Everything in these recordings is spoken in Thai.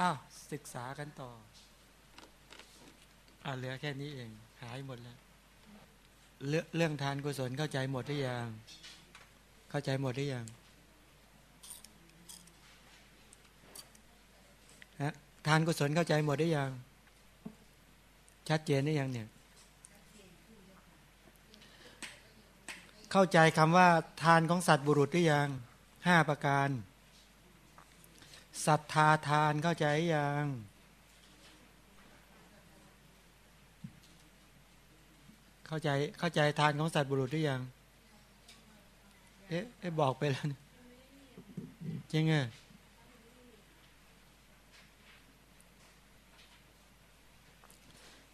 อ้าวศึกษากันต่ออ่าเหลือแค่นี้เอง หายหมดแล้ว เรื่องเรื่องทานกุศลเข้าใจหมดหรือยัง เข้าใจหมดหรือยังฮะทานกุศลเข้าใจหมดหรือยัง ชัดเจนหรือยังเนี่ยเข้าใจคำว่าทานของสัตว์บุรุษหรือยังห้าประการ ศรัทธาทานเข้าใจยังเข้าใจเข้าใจทานของสัตว์บุรุษหรือยังเอ๊ะบอกไปแล้วจริงไง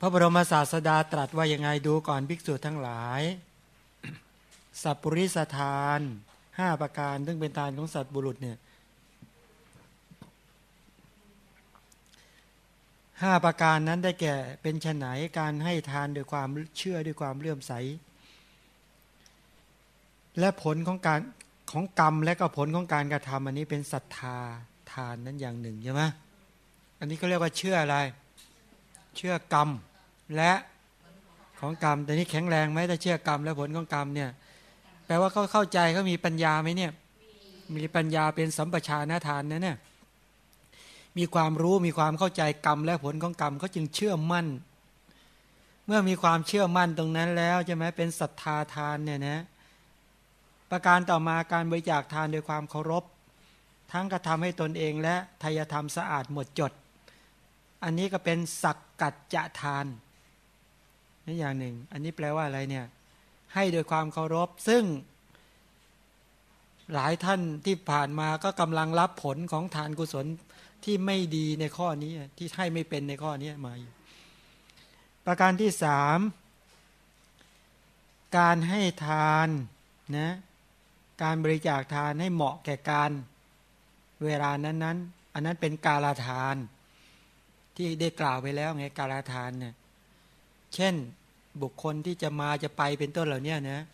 พระบรมศาสดาตรัสว่ายังไงดูก่อนภิกษุทั้งหลาย สัพปริสทานห้าประการ ซึ่งเป็นทานของสัตว์บุรุษเนี่ย ห้าประการนั้นได้แก่เป็นชนไหนการให้ทานด้วยความเชื่อด้วยความเลื่อมใส และผลของการของกรรมและก็ผลของการกระทำอันนี้เป็นศรัทธาทานนั้นอย่างหนึ่งใช่ไหมอันนี้ก็เรียกว่าเชื่ออะไร เชื่อกรรมและของกรรมแต่นี้แข็งแรงไหมถ้าเชื่อกรรมและผลของกรรมเนี่ยแปลว่าเขาเข้าใจเขามีปัญญาไหมเนี่ย มีปัญญาเป็นสัมปชานทานนะเนี่ย มีความรู้มีความเข้าใจกรรมและผลของกรรมเขาจึงเชื่อมั่น เมื่อมีความเชื่อมั่นตรงนั้นแล้วใช่ไหมเป็นศรัทธาทานเนี่ยนะประการต่อมาการบริจาคทานโดยความเคารพ ทั้งกระทำให้ตนเองและทายธรรมสะอาดหมดจด อันนี้ก็เป็นสักกัจจะทานนี่อย่างหนึ่ง อันนี้แปลว่าอะไรเนี่ยให้โดยความเคารพซึ่งหลายท่านที่ผ่านมาก็กำลังรับผลของทานกุศล ที่ไม่ดีในข้อนี้ที่ให้ไม่เป็นในข้อนี้มาอยู่ประการที่สามการให้ทานนะการบริจาคทานให้เหมาะแก่การเวลานั้นๆ อันนั้นเป็นกาลาทาน ที่ได้กล่าวไปแล้วไงกาลาทานเนี่ยเช่นบุคคลที่จะมาจะไปเป็นต้นเหล่านี้นะ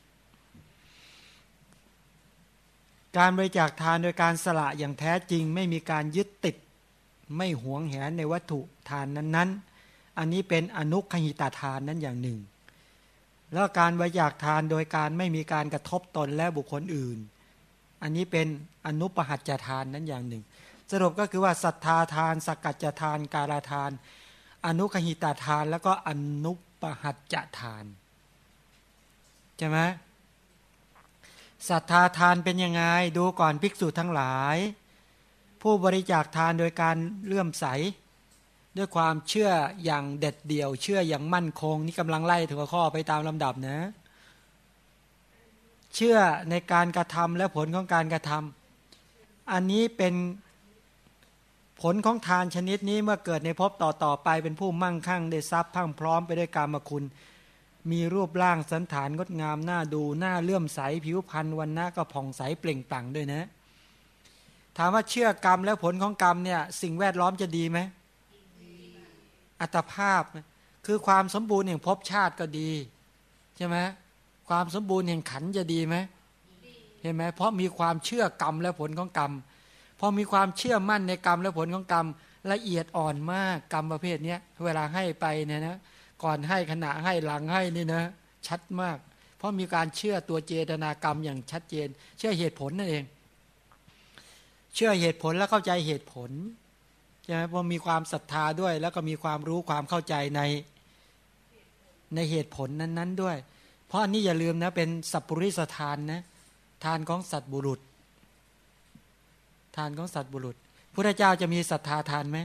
การบริจาคทานโดยการสละอย่างแท้จริง ไม่มีการยึดติด ไม่หวงแหนในวัตถุทานนั้นๆ อันนี้เป็นอนุขหิตาทานนั้นอย่างหนึ่ง แล้วการบริจาคทานโดยการไม่มีการกระทบตนและบุคคลอื่น อันนี้เป็นอนุปหัจจทานนั้นอย่างหนึ่ง สรุปก็คือว่าศรัทธาทานสกัจจทาน การาทาน อนุขหิตาทานแล้วก็อนุปหัจจทานใช่ไหมศรัทธาทานเป็นยังไงดูก่อนภิกษุทั้งหลาย ผู้บริจาคทานโดยการเลื่อมใส ด้วยความเชื่ออย่างเด็ดเดี่ยว เชื่ออย่างมั่นคง นี่กำลังไล่ถึงข้อไปตามลำดับนะ เชื่อในการกระทำและผลของการกระทำอันนี้เป็นผลของทานชนิดนี้เมื่อเกิดในภพต่อต่อไปเป็นผู้มั่งคั่งได้ทรัพย์พังพร้อมไปด้วยกรรมคุณ มีรูปร่างสันฐานงดงามหน้าดูหน้าเลื่อมใสผิวพรรณวันหน้าก็ผ่องใสเปล่งปลั่งด้วยนะ ถามว่าเชื่อกรรมแล้วผลของกรรมเนี่ย สิ่งแวดล้อมจะดีไหมอัตภาพคือความสมบูรณ์แห่งภพชาติก็ดีใช่ไหมความสมบูรณ์แห่งขันจะดีไหมเห็นไหมเพราะมีความเชื่อกรรมและผลของกรรมพอมีความเชื่อมั่นในกรรมและผลของกรรมละเอียดอ่อนมากกรรมประเภทนี้เวลาให้ไปเนี่ยนะก่อนให้ขณะให้หลังให้นี่นะชัดมาก เพราะมีการเชื่อตัวเจตนากรรมอย่างชัดเจน เชื่อเหตุผลนั่นเอง เชื่อเหตุผลและเข้าใจเหตุผลใช่ไหมพอมีความศรัทธาด้วย แล้วก็มีความรู้ความเข้าใจในในเหตุผลนั้นๆด้วย เพราะอันนี้อย่าลืมนะเป็นสัพปริสทานนะทานของสัตบุรุษ ทานของสัตบุรุษพระเจ้าจะมีศรัทธาทานไหม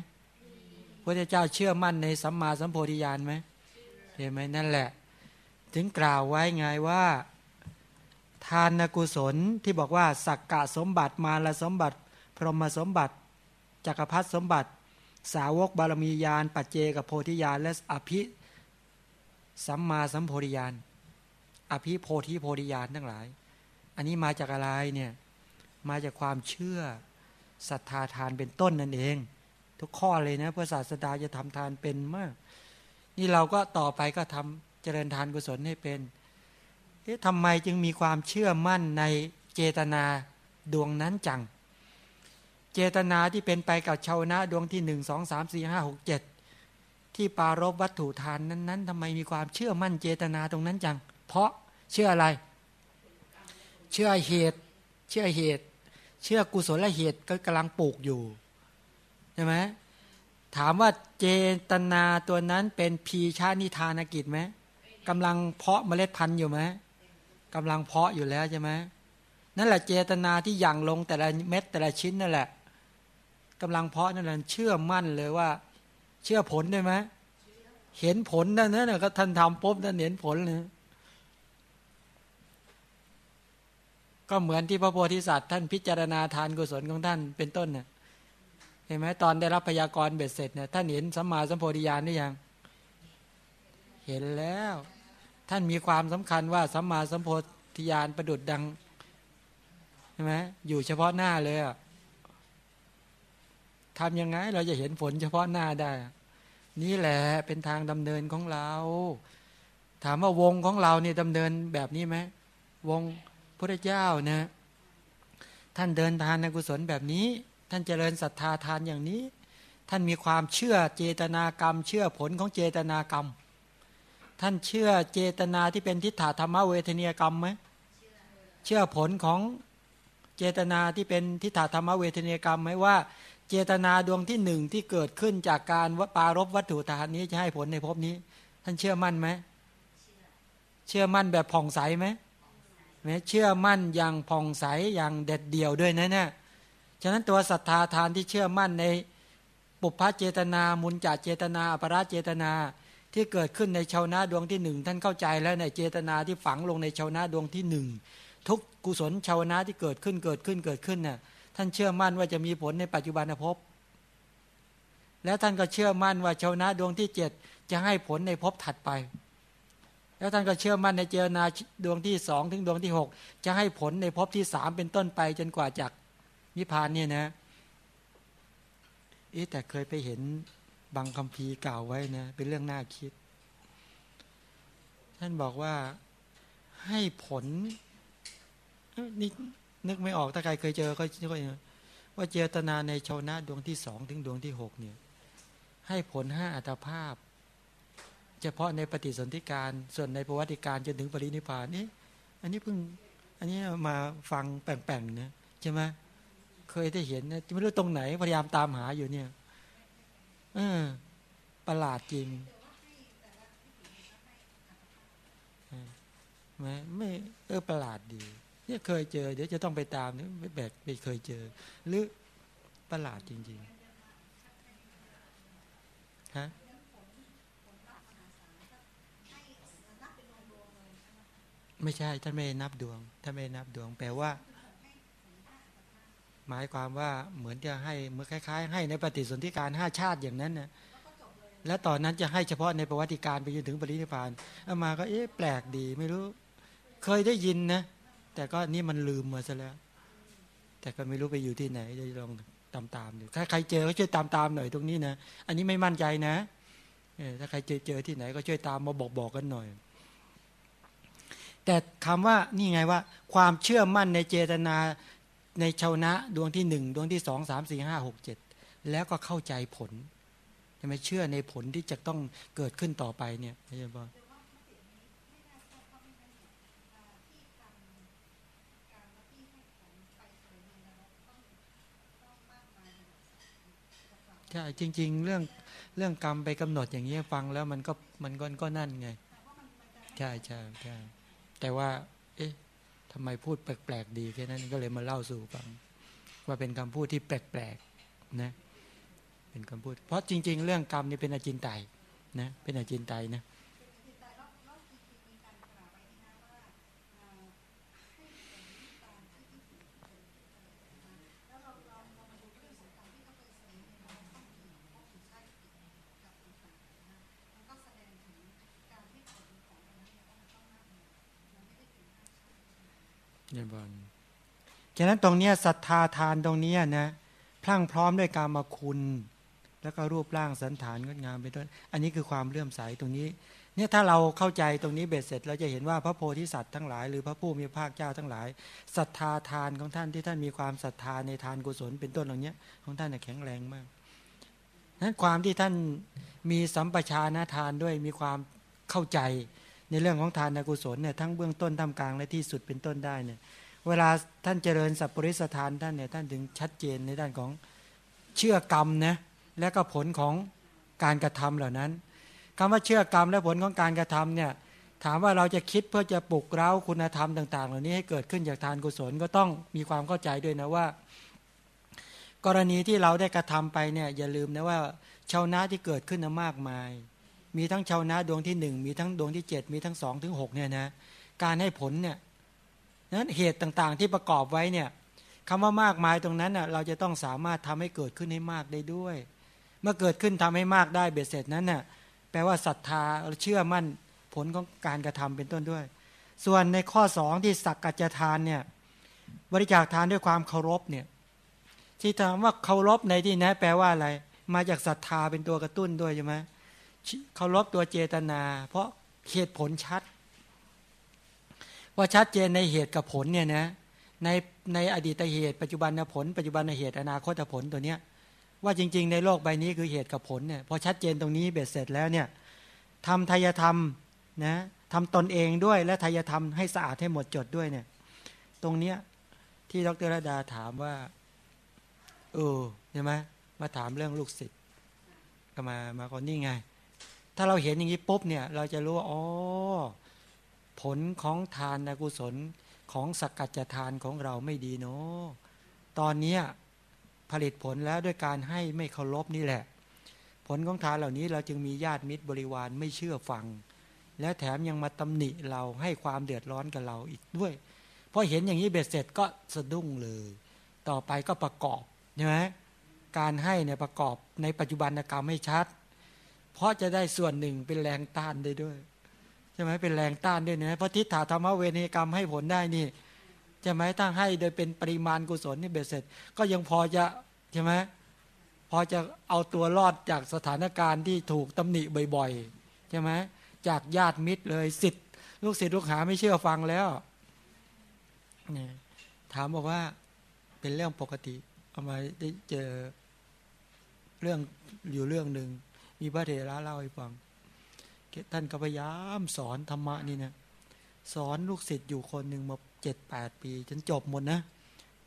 พระเจ้าเชื่อมั่นในสัมมาสัมโพธิญาณไหมเห็นไหมนั่นแหละ ถึงกล่าวไว้ไงว่า ทานกุศลที่บอกว่า สักกะสมบัติมาละสมบัติ พรหมสมบัติ จักรพรรดิสมบัติ สาวกบารมียาน ปัจเจกโพธิญาณและอภิสัมมาสัมโพธิญาณอภิโพธิโพธิญาณทั้งหลาย อันนี้มาจากอะไรเนี่ยมาจากความเชื่อศรัทธาทานเป็นต้นนั่นเอง ทุกข้อเลยนะพื่อศาสดาจะทำทานเป็นมาก นี่เราก็ต่อไปก็ทำเจริญทานกุศลให้เป็นเอ๊ะทำไมจึงมีความเชื่อมั่นในเจตนาดวงนั้นจัง เจตนาที่เป็นไปกับชาวนะดวงที่หนึ่งสองสามสี่ห้าหกเจ็ดที่ปารบวัตถุทานนั้นๆทำไมมีความเชื่อมั่นเจตนาตรงนั้นจัง เพราะเชื่ออะไร เชื่อเหตุ เชื่อเหตุ เชื่อกุศลเหตุก็กำลังปลูกอยู่ใช่ไหมถามว่าเจตนาตัวนั้นเป็นพีชานิทานกิจไหมกำลังเพาะเมล็ดพันธุ์อยู่ไหมกำลังเพาะอยู่แล้วใช่ไหมนั่นแหละเจตนาที่ยั่งลงแต่ละเม็ดแต่ละชิ้นนั่นแหละ กำลังเพาะนั่นแหละเชื่อมั่นเลยว่า เชื่อผลได้ไหมเห็นผลนั่นนะก็ท่านทำปุ๊บท่านเห็นผลเลยก็เหมือนที่พระโพธิสัตว์ท่านพิจารณาทานกุศลของท่านเป็นต้นเนี่ยเห็นไหมตอนได้รับพยากรณ์เบ็ดเสร็จเนี่ยท่านเห็นสัมมาสัมโพธิญาณหรือยัง เห็นแล้ว ท่านมีความสำคัญว่าสัมมาสัมโพธิญาณประดุดดังใช่ไหมอยู่เฉพาะหน้าเลยอะ ทำยังไงเราจะเห็นผลเฉพาะหน้าได้ นี่แหละเป็นทางดำเนินของเรา ถามว่าวงของเราเนี่ยดำเนินแบบนี้ไหมวงพระเจ้านะท่านเดินทานในกุศลแบบนี้ ท่านเจริญศรัทธาทานอย่างนี้ ท่านมีความเชื่อเจตนากรรม เชื่อผลของเจตนากรรม ท่านเชื่อเจตนาที่เป็นทิฏฐธรรมเวทนียกรรมไหมเชื่อผลของเจตนาที่เป็นทิฏฐธรรมเวทนียกรรมไหมว่า เจตนาดวงที่หนึ่งที่เกิดขึ้นจากการวปารบวัตถุทานนี้จะให้ผลในภพนี้ ท่านเชื่อมั่นไหมเชื่อมั่นแบบผ่องใสไหมแม้เชื่อมั่นอย่างผ่องใสอย่างเด็ดเดี่ยวด้วยนะเนี่ยฉะนั้นตัวศรัทธาทานที่เชื่อมั่นในปุพพเจตนา มุนจาเจตนาอปราเจตนาที่เกิดขึ้นในชาวนาดวงที่หนึ่งท่านเข้าใจแล้วในเจตนาที่ฝังลงในชาวนาดวงที่หนึ่งทุกกุศลชาวนาที่เกิดขึ้นเกิดขึ้นเกิดขึ้นน่ะ ท่านเชื่อมั่นว่าจะมีผลในปัจจุบันภพ แล้วท่านก็เชื่อมั่นว่าชาวนาดวงที่เจ็ดจะให้ผลในภพถัดไป แล้วท่านก็เชื่อมั่นในเจรนาดวงที่สองถึงดวงที่หกจะให้ผลในภพที่สามเป็นต้นไปจนกว่าจากนิพพานเนี่ยนะเอ๊แต่เคยไปเห็นบางคำพีกล่าวไว้นะเป็นเรื่องน่าคิด ท่านบอกว่าให้ผลนี่ นึกไม่ออกถ้าใครเคยเจอก็ก็ว่าเจตนาในชาวนะดวงที่สองถึงดวงที่หกเนี่ยให้ผลห้าอัตภาพ เฉพาะในปฏิสนธิการส่วนในประวัติการจนถึงปรินิพานนี่อันนี้เพิ่งอันนี้มาฟังแป่งๆนะใช่ไหมเคยได้เห็นนะไม่รู้ตรงไหนพยายามตามหาอยู่เนี่ยเออประหลาดจริงไหมไม่เออประหลาดดี เนี่ยเคยเจอ เดี๋ยวจะต้องไปตามเนี่ยไม่แบบไม่เคยเจอ หรือประหลาดจริงๆฮะไม่ใช่ท่านไม่นับดวงท่านไม่นับดวง แปลว่า หมายความว่าเหมือนจะให้เมื่อคล้ายๆ ให้ในปฏิสนธิการห้าชาติอย่างนั้นนะแล้วตอนนั้นจะให้เฉพาะในประวัติการไปจนถึงปรินิพานอามาก็เอ๊ะแปลกดีไม่รู้ เคยได้ยินนะ แต่ก็นี่มันลืมมาซะแล้ว แต่ก็ไม่รู้ไปอยู่ที่ไหนจะลองตามตามดูถ้าใครเจอก็ช่วยตามตามหน่อยตรงนี้นะ อันนี้ไม่มั่นใจนะถ้าใครเจอเจอที่ไหนก็ช่วยตามมาบอกบอกกันหน่อย แต่คำว่านี่ไงว่า ความเชื่อมั่นในเจตนาในชาวนะดวงที่หนึ่งดวงที่สองสามสี่ห้าหกเจ็ดแล้วก็เข้าใจผลใช่ไหมเชื่อในผลที่จะต้องเกิดขึ้นต่อไปเนี่ยใช่ไหม ช่จริง ๆ เรื่องเรื่องกรรมไปกำหนดอย่างนี้ฟังแล้วมันก็มันก็ก็นั่นไงใช่ใช่ใช่แต่ว่า เอ๊ะทำไมพูดแปลกๆดีแค่นั้นก็เลยมาเล่าสู่ฟัง ว่าเป็นคำพูดที่แปลกๆนะเป็นคำพูด เพราะจริง ๆ เรื่องกรรมนี่เป็นอาจินไตนะเป็นอาจินไตนะ เยบอลฉะนั้นตรงนี้ศรัทธาทานตรงนี้นะพลั่งพร้อมด้วยการมาคุณ แล้วก็รูปร่างสันฐานงดงามไปด้วย อันนี้คือความเลื่อมใสตรงนี้ เนี่ยถ้าเราเข้าใจตรงนี้เบ็ดเสร็จ เราจะเห็นว่าพระโพธิสัตว์ทั้งหลายหรือพระผู้มีภาคเจ้าทั้งหลายศรัทธาทานของท่านที่ท่านมีความศรัทธาในทานกุศลเป็นต้นเหล่านี้ของท่านแข็งแรงมากนั้นความที่ท่านมีสัมปชานทานด้วยมีความเข้าใจ ในเรื่องของทานกุศลเนี่ยทั้งเบื้องต้นทำกลางและที่สุดเป็นต้นได้เนี่ยเวลาท่านเจริญสัพปริสทานท่านเนี่ยท่านถึงชัดเจนในด้านของเชื่อกรรมนะและก็ผลของการกระทำเหล่านั้นคำว่าเชื่อกรรมและผลของการกระทำเนี่ยถามว่าเราจะคิดเพื่อจะปลุกเร้าคุณธรรมต่าง ๆ เหล่านี้ให้เกิดขึ้นจากทานกุศลก็ต้องมีความเข้าใจด้วยนะว่า กรณีที่เราได้กระทำไปเนี่ยอย่าลืมนะว่าชาวนาที่เกิดขึ้นมากมาย มีทั้งชาวนาดวงที่หนึ่งมีทั้งดวงที่เจ็ดมีทั้งสองถึงหกเนี่ยนะการให้ผลเนี่ยนั้นเหตุต่างๆที่ประกอบไว้เนี่ยคำว่ามากมายตรงนั้นน่ะเราจะต้องสามารถทำให้เกิดขึ้นให้มากได้ด้วย เมื่อเกิดขึ้นทำให้มากได้เบ็ดเสร็จนั้นน่ะแปลว่าศรัทธาเชื่อมั่นผลของการกระทำเป็นต้นด้วย ส่วนในข้อสองที่สักกัจจทานเนี่ยบริจาคทานด้วยความเคารพเนี่ยที่ถามว่าเคารพในที่นี้แปลว่าอะไร มาจากศรัทธาเป็นตัวกระตุ้นด้วยใช่ไหม เคารพตัวเจตนา เพราะเหตุผลชัด ว่าชัดเจนในเหตุกับผลเนี่ยนะในในอดีตเหตุ ปัจจุบันผล ปัจจุบันเหตุอนาคตผลตัวเนี้ยว่าจริง ๆ ในโลกใบนี้คือเหตุกับผลเนี่ยพอชัดเจนตรงนี้เบ็ดเสร็จแล้วเนี่ยทำทายธรรมนะทำตนเองด้วยและทายธรรมให้สะอาดให้หมดจดด้วยเนี่ย ตรงเนี้ยที่ดรระดาถามว่าเออใช่ไหมมาถามเรื่องลูกศิษย์ก็มามาคนนี้ไง ถ้าเราเห็นอย่างนี้ปุ๊บเนี่ย เราจะรู้ว่าอ๋อผลของทานกุศลของสกัดจทานของเราไม่ดีเนาะตอนนี้ผลิตผลแล้วด้วยการให้ไม่เคารพนี่แหละ ผลของทานเหล่านี้เราจึงมีญาติมิตรบริวารไม่เชื่อฟัง และแถมยังมาตำหนิเราให้ความเดือดร้อนกับเราอีกด้วยพอเห็นอย่างนี้เบ็ดเสร็จก็สะดุ้งเลย ต่อไปก็ประกอบใช่ไหมการให้เนี่ยประกอบในปัจจุบันกรรมให้ชัด เพราะจะได้ส่วนหนึ่งเป็นแรงต้านได้ด้วยใช่ไหมเป็นแรงต้านด้วยนะเพราะทิฏฐาธรรมเวรกรรมให้ผลได้นี่ใช่ไหมตั้งให้โดยเป็นปริมาณกุศลนี่เบ็ดเสร็จ ก็ยังพอจะใช่ไหมพอจะเอาตัวรอดจากสถานการณ์ที่ถูกตำหนิบ่อยๆใช่ไหมจากญาติมิตรเลยสิทธิ์ลูกศิษย์ลูกหาไม่เชื่อฟังแล้วนี่ถามบอกว่าเป็นเรื่องปกติเอามาได้เจอเรื่องอยู่เรื่องหนึ่ง มีพระเถระเล่าให้ฟังท่านก็พยายามสอนธรรมะนี่นะสอนลูกศิษย์อยู่คนหนึ่งมาเจ็ดแปดปีจนจบหมดนะ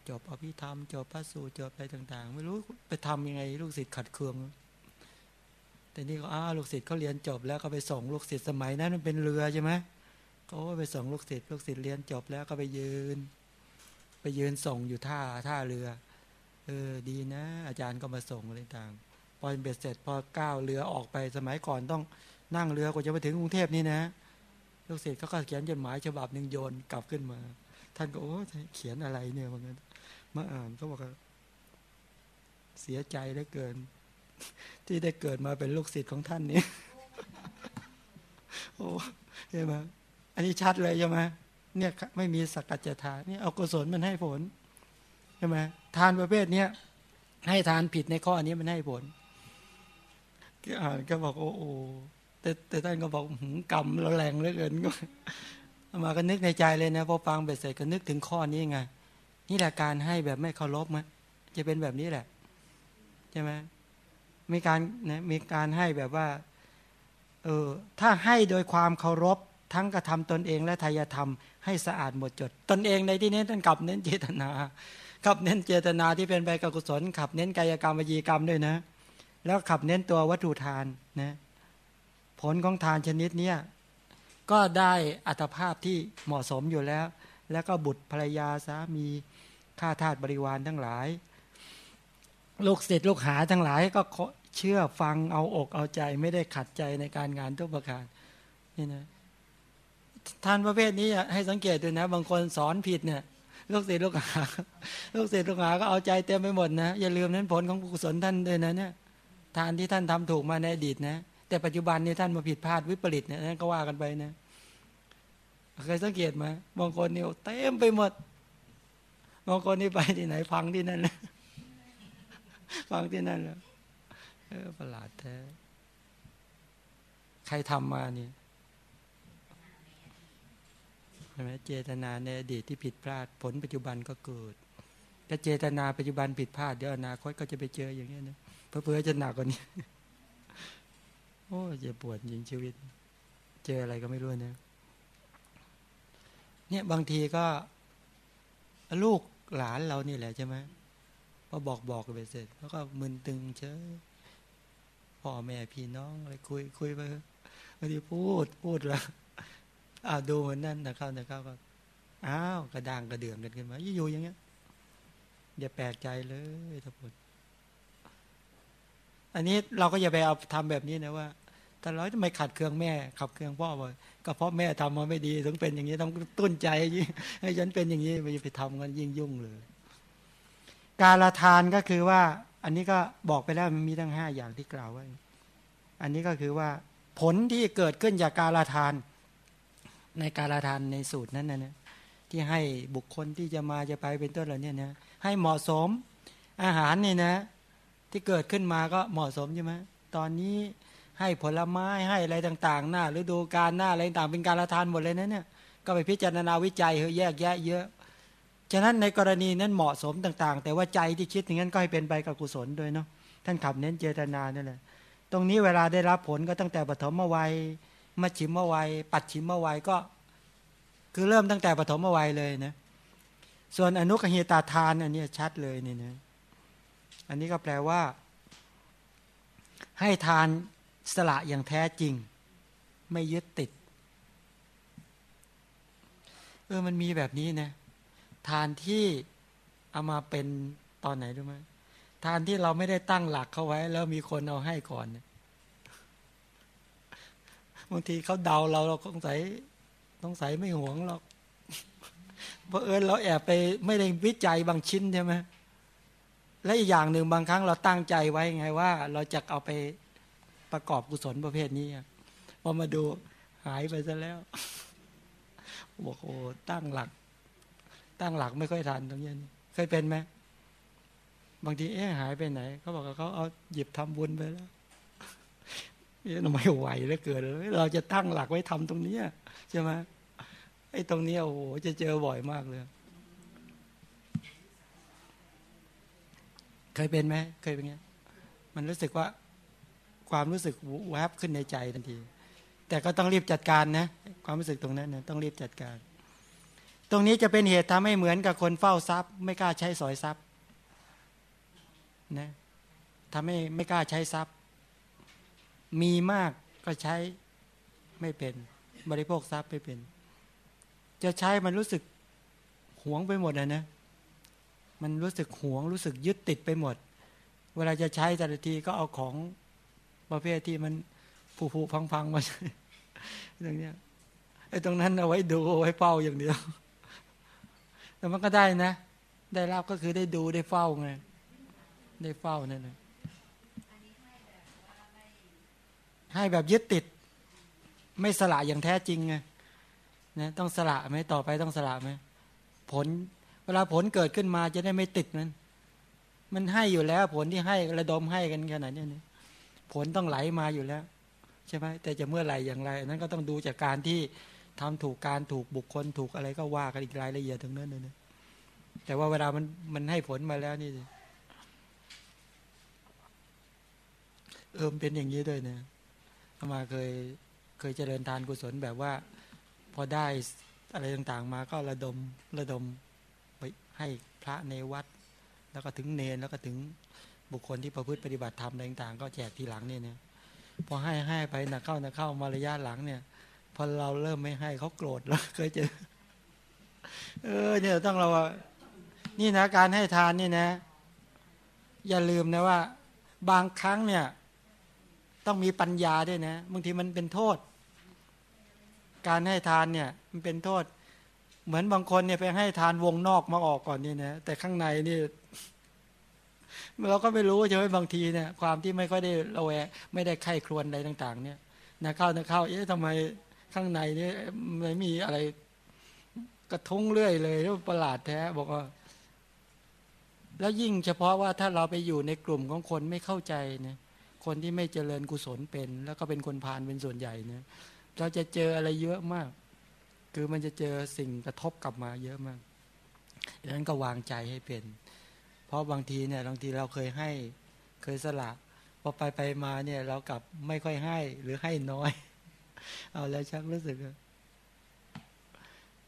จบอภิธรรมจบพระสูตรจบอะไรต่าง ๆ ไม่รู้ไปทำยังไง ลูกศิษย์ขัดเคือง แต่นี่ก็อ้าลูกศิษย์เขาเรียนจบแล้วก็ไปส่งลูกศิษย์สมัยนั้นมันเป็นเรือใช่ไหมก็ไปส่งลูกศิษย์ลูกศิษย์เรียนจบแล้วก็ไปยืน ไปยืนส่งอยู่ท่าท่าเรือ เออดีนะ อาจารย์ก็มาส่งอะไรต่าง พอเบ็ดเสร็จพอก้าวเรือออกไปสมัยก่อนต้องนั่งเรือกว่าจะไปถึงกรุงเทพนี่นะลูกศิษย์เขาก็เขียนจดหมายฉบับหนึ่งโยนกลับขึ้นมา ท่านก็โอ้เขียนอะไรเนี่ยว่างั้นมาอ่านเขาบอกว่าเสียใจเหลือเกิน ที่ได้เกิดมาเป็นลูกศิษย์ของท่านนี่โอ้ใช่ไหมอันนี้ชัดเลยใช่ไหมเนี่ยไม่มีสักกัจทานนี่เอากุศลมันให้ผลใช่ไหมทานประเภทเนี้ยให้ทานผิดในข้ออันนี้มันให้ผล ก็อ่านก็บอกโอ้โอแต่แต่ท่านก็บอกหืกรรมเราแรงเหลือเกินก็มาก็นึกในใจเลยนะพอฟังเบ็ดเสร็จก็นึกถึงข้อนี้ไงนี่แหละการให้แบบไม่เคารพมั้ยจะเป็นแบบนี้แหละใช่ไหมมีการนะมีการให้แบบว่าเออถ้าให้โดยความเคารพทั้งกระทำตนเองและทายธรรม ให้สะอาดหมดจด ตนเองในที่นี้ท่านกลับเน้นเจตนาขับเน้นเจตนาที่เป็นไปกับกุศลขับเน้นกายกรรมวิจีกรรมด้วยนะ แล้วขับเน้นตัววัตถุทานนะผลของทานชนิดนี้ก็ได้อัตภาพที่เหมาะสมอยู่แล้ว แล้วก็บุตรภรรยาสามีข้าทาสบริวารทั้งหลาย ลูกศิษย์ลูกหาทั้งหลายก็เชื่อฟังเอาอกเอาใจไม่ได้ขัดใจในการงานทุกประการนี่นะทานประเภทนี้ให้สังเกตดูนะ บางคนสอนผิดเนี่ยลูกศิษย์ลูกหาลูกศิษย์ลูกหาก็เอาใจเต็มไปหมดนะอย่าลืมนั้นผลของกุศลท่านด้วยนะเนี่ย ทานที่ท่านทำถูกมาในอดีตนะ แต่ปัจจุบันนี้ท่านมาผิดพลาดวิปริตเนี่ยนั่นก็ว่ากันไปนะเคยสังเกตไหมบางคนนี่เต็มไปหมดบางคนนี่ไปที่ไหนพังที่นั่นเลยฟังที่นั่นเลยเออประหลาดแท้ใครทำมานี่ช่ไหมเจตนาในอดีตที่ผิดพลาดผลปัจจุบันก็เกิดถ้าเจตนาปัจจุบันผิดพลาดเดี๋ยวอนาคตก็จะไปเจออย่างนี้นะ เพื่อจะหนักกว่านี้ โอ้จะปวดยิงชีวิต เจออะไรก็ไม่รู้นะเนี่ยบางทีก็ ลูกหลานเรานี่แหละใช่ไหมพอบอกบอกไปเสร็จแล้วก็มึนตึงเชยพ่อแม่พี่น้องอะไรคุยคุยไปบางทีพูดพูดแล้วอ้าวดูเหมือนนั่นนะเข้านะเข้าก็อ้าวกระด้างกระเดื่องกันขึ้นมาอยู่อย่างเงี้ยอย่าแปลกใจเลยทุกคน อันนี้เราก็อย่าไปเอาทำแบบนี้นะว่าแต่เราทำไมขัดเครื่องแม่ขับเครื่องพ่อบ่อยก็เพราะแม่ทำมาไม่ดีถึงเป็นอย่างนี้ต้องตุ้นใจให้ฉันเป็นอย่างนี้ไม่ไปทำกันยิ่งยุ่งเลย การละทานก็คือว่า อันนี้ก็บอกไปแล้วมันมีทั้งห้าอย่างที่กล่าวไว้ อันนี้ก็คือว่าผลที่เกิดขึ้นจากการละทาน ในการละทานในสูตรนั้นนะที่ให้บุคคลที่จะมาจะไปเป็นต้นเหล่านี้นะให้เหมาะสมอาหารนี่นะ ที่เกิดขึ้นมาก็เหมาะสมใช่ไหมตอนนี้ให้ผลไม้ให้อะไรต่าง ๆ หน้าฤดูกาลหน้าอะไรต่างเป็นการละทานหมดเลยนะเนี่ยก็ไปพิจารณาวิจัยเฮแยกแยะเยอะ ฉะนั้นในกรณีนั้นเหมาะสมต่าง ๆ แต่ว่าใจที่คิดอย่างนั้นก็ให้เป็นไปกับกุศลด้วยเนาะท่านขับเน้นเจตนานั่แหละตรงนี้เวลาได้รับผลก็ตั้งแต่ปฐมวัยมัชชิมวัย ปัจฉิมวัยก็ คือเริ่มตั้งแต่ปฐมวัยเลยนะส่วนอนุกหิตาทานอันนี้ชัดเลยนี่นะ อันนี้ก็แปลว่า ให้ทานสละอย่างแท้จริง ไม่ยึดติด เออมันมีแบบนี้นะ ทานที่เอามาเป็นตอนไหนรู้ไหมทานที่เราไม่ได้ตั้งหลักเขาไว้ แล้วมีคนเอาให้ก่อนบางทีเขาเดาเราเราต้องใส่ต้องใส่ไม่หวงหรอกเพราะเอิญเราแอบไปไม่ได้วิจัยบางชิ้นใช่ไหม และอีกอย่างหนึ่งบางครั้งเราตั้งใจไว้ไงว่า เราจะเอาไปประกอบกุศลประเภทนี้พอมาดูหายไปซะแล้วบอกโอ้ตั้งหลัก ตั้งหลักไม่ค่อยทันตรงนี้เคยเป็นไหมบางทีเอ๊ะหายไปไหนเขาบอกเขาเอาหยิบทำบุญไปแล้วเอ๊ะทำไม่ไหวเหลือเกินเราจะตั้งหลักไว้ทำตรงนี้ใช่ไหมไอ้ตรงนี้โอ้โหจะเจอบ่อยมากเลย เคยเป็นไหมเคยเป็นไงมันรู้สึกว่าความรู้สึกแวบขึ้นในใจทันที แต่ก็ต้องรีบจัดการนะ ความรู้สึกตรงนั้นนะต้องรีบจัดการ ตรงนี้จะเป็นเหตุทำให้เหมือนกับคนเฝ้าทรัพย์ ไม่กล้าใช้สอยทรัพย์นะทำให้ไม่กล้าใช้ทรัพย์ มีมากก็ใช้ไม่เป็น บริโภคทรัพย์ไม่เป็น จะใช้มันรู้สึกหวงไปหมดนะนะ มันรู้สึกหวง รู้สึกยึดติดไปหมด เวลาจะใช้แต่ละทีก็เอาของประเภทที่มันผุผุพังพังมาตรงเนี้ยไอ้ตรงนั้นเอาไว้ดูเอาไว้เฝ้าอย่างเดียวแต่มันก็ได้นะ ได้รับก็คือได้ดูได้เฝ้าไงได้เฝ้านั่นนะให้แบบยึดติด ไม่สละอย่างแท้จริงไงนะต้องสละไหมต่อไปต้องสละไหมผล เวลาผลเกิดขึ้นมาจะได้ไม่ติดมัน มันให้อยู่แล้ว ผลที่ให้ระดมให้กันขนาดนี้ผลต้องไหลมาอยู่แล้ว ใช่ไหมแต่จะเมื่อไหร่อย่างไรนั้นก็ต้องดูจากการที่ทำถูกการถูกบุคคลถูกอะไรก็ว่ากันอีกรายละเอียดถึงนั้นเลยแต่ว่าเวลามันมันให้ผลมาแล้วนี่เออเป็นอย่างนี้ด้วยนะมาเคยเคยเจริญทานกุศลแบบว่า พอได้อะไรต่างๆมาก็ระดมระดม ให้พระในวัด แล้วก็ถึงเนรแล้วก็ถึงบุคคลที่ประพฤติปฏิบัติธรรมอะไรต่างๆ ก็แจกทีหลังเนี่ยเนี่ยพอให้ให้ไปนะเข้านะเข้ามารยะหลังเนี่ยพอเราเริ่มไม่ให้เขาโกรธแล้วเคยเจอเออเนี่ยต้องเรานี่นะการให้ทานนี่นะ อย่าลืมนะว่า บางครั้งเนี่ย ต้องมีปัญญาด้วยนะบางทีมันเป็นโทษ การให้ทานเนี่ย มันเป็นโทษ เหมือนบางคนเนี่ยไปให้ทานวงนอกมาออกก่อนนี่นะแต่ข้างในนี่เราก็ไม่รู้ใช่ไหมบางทีเนี่ยความที่ไม่ค่อยได้ระแวงไม่ได้ไข้ครวนใดต่าง ๆ เนี่ยนะเข้านะเข้าเอ๊ะทำไมข้างในนี่ไม่มีอะไร กระทุ้งเรื่อยเลยประหลาดแท้บอกว่า แล้วยิ่งเฉพาะว่าถ้าเราไปอยู่ในกลุ่มของคนไม่เข้าใจเนี่ยคนที่ไม่เจริญกุศลเป็น แล้วก็เป็นคนพานเป็นส่วนใหญ่เนี่ยเราจะเจออะไรเยอะมาก คือมันจะเจอสิ่งกระทบกลับมาเยอะมากดังนั้นก็วางใจให้เป็น เพราะบางทีเนี่ยบางทีเราเคยให้เคยสละพอไปไปมาเนี่ยเรากลับไม่ค่อยให้หรือให้น้อย เอาแล้วชักรู้สึก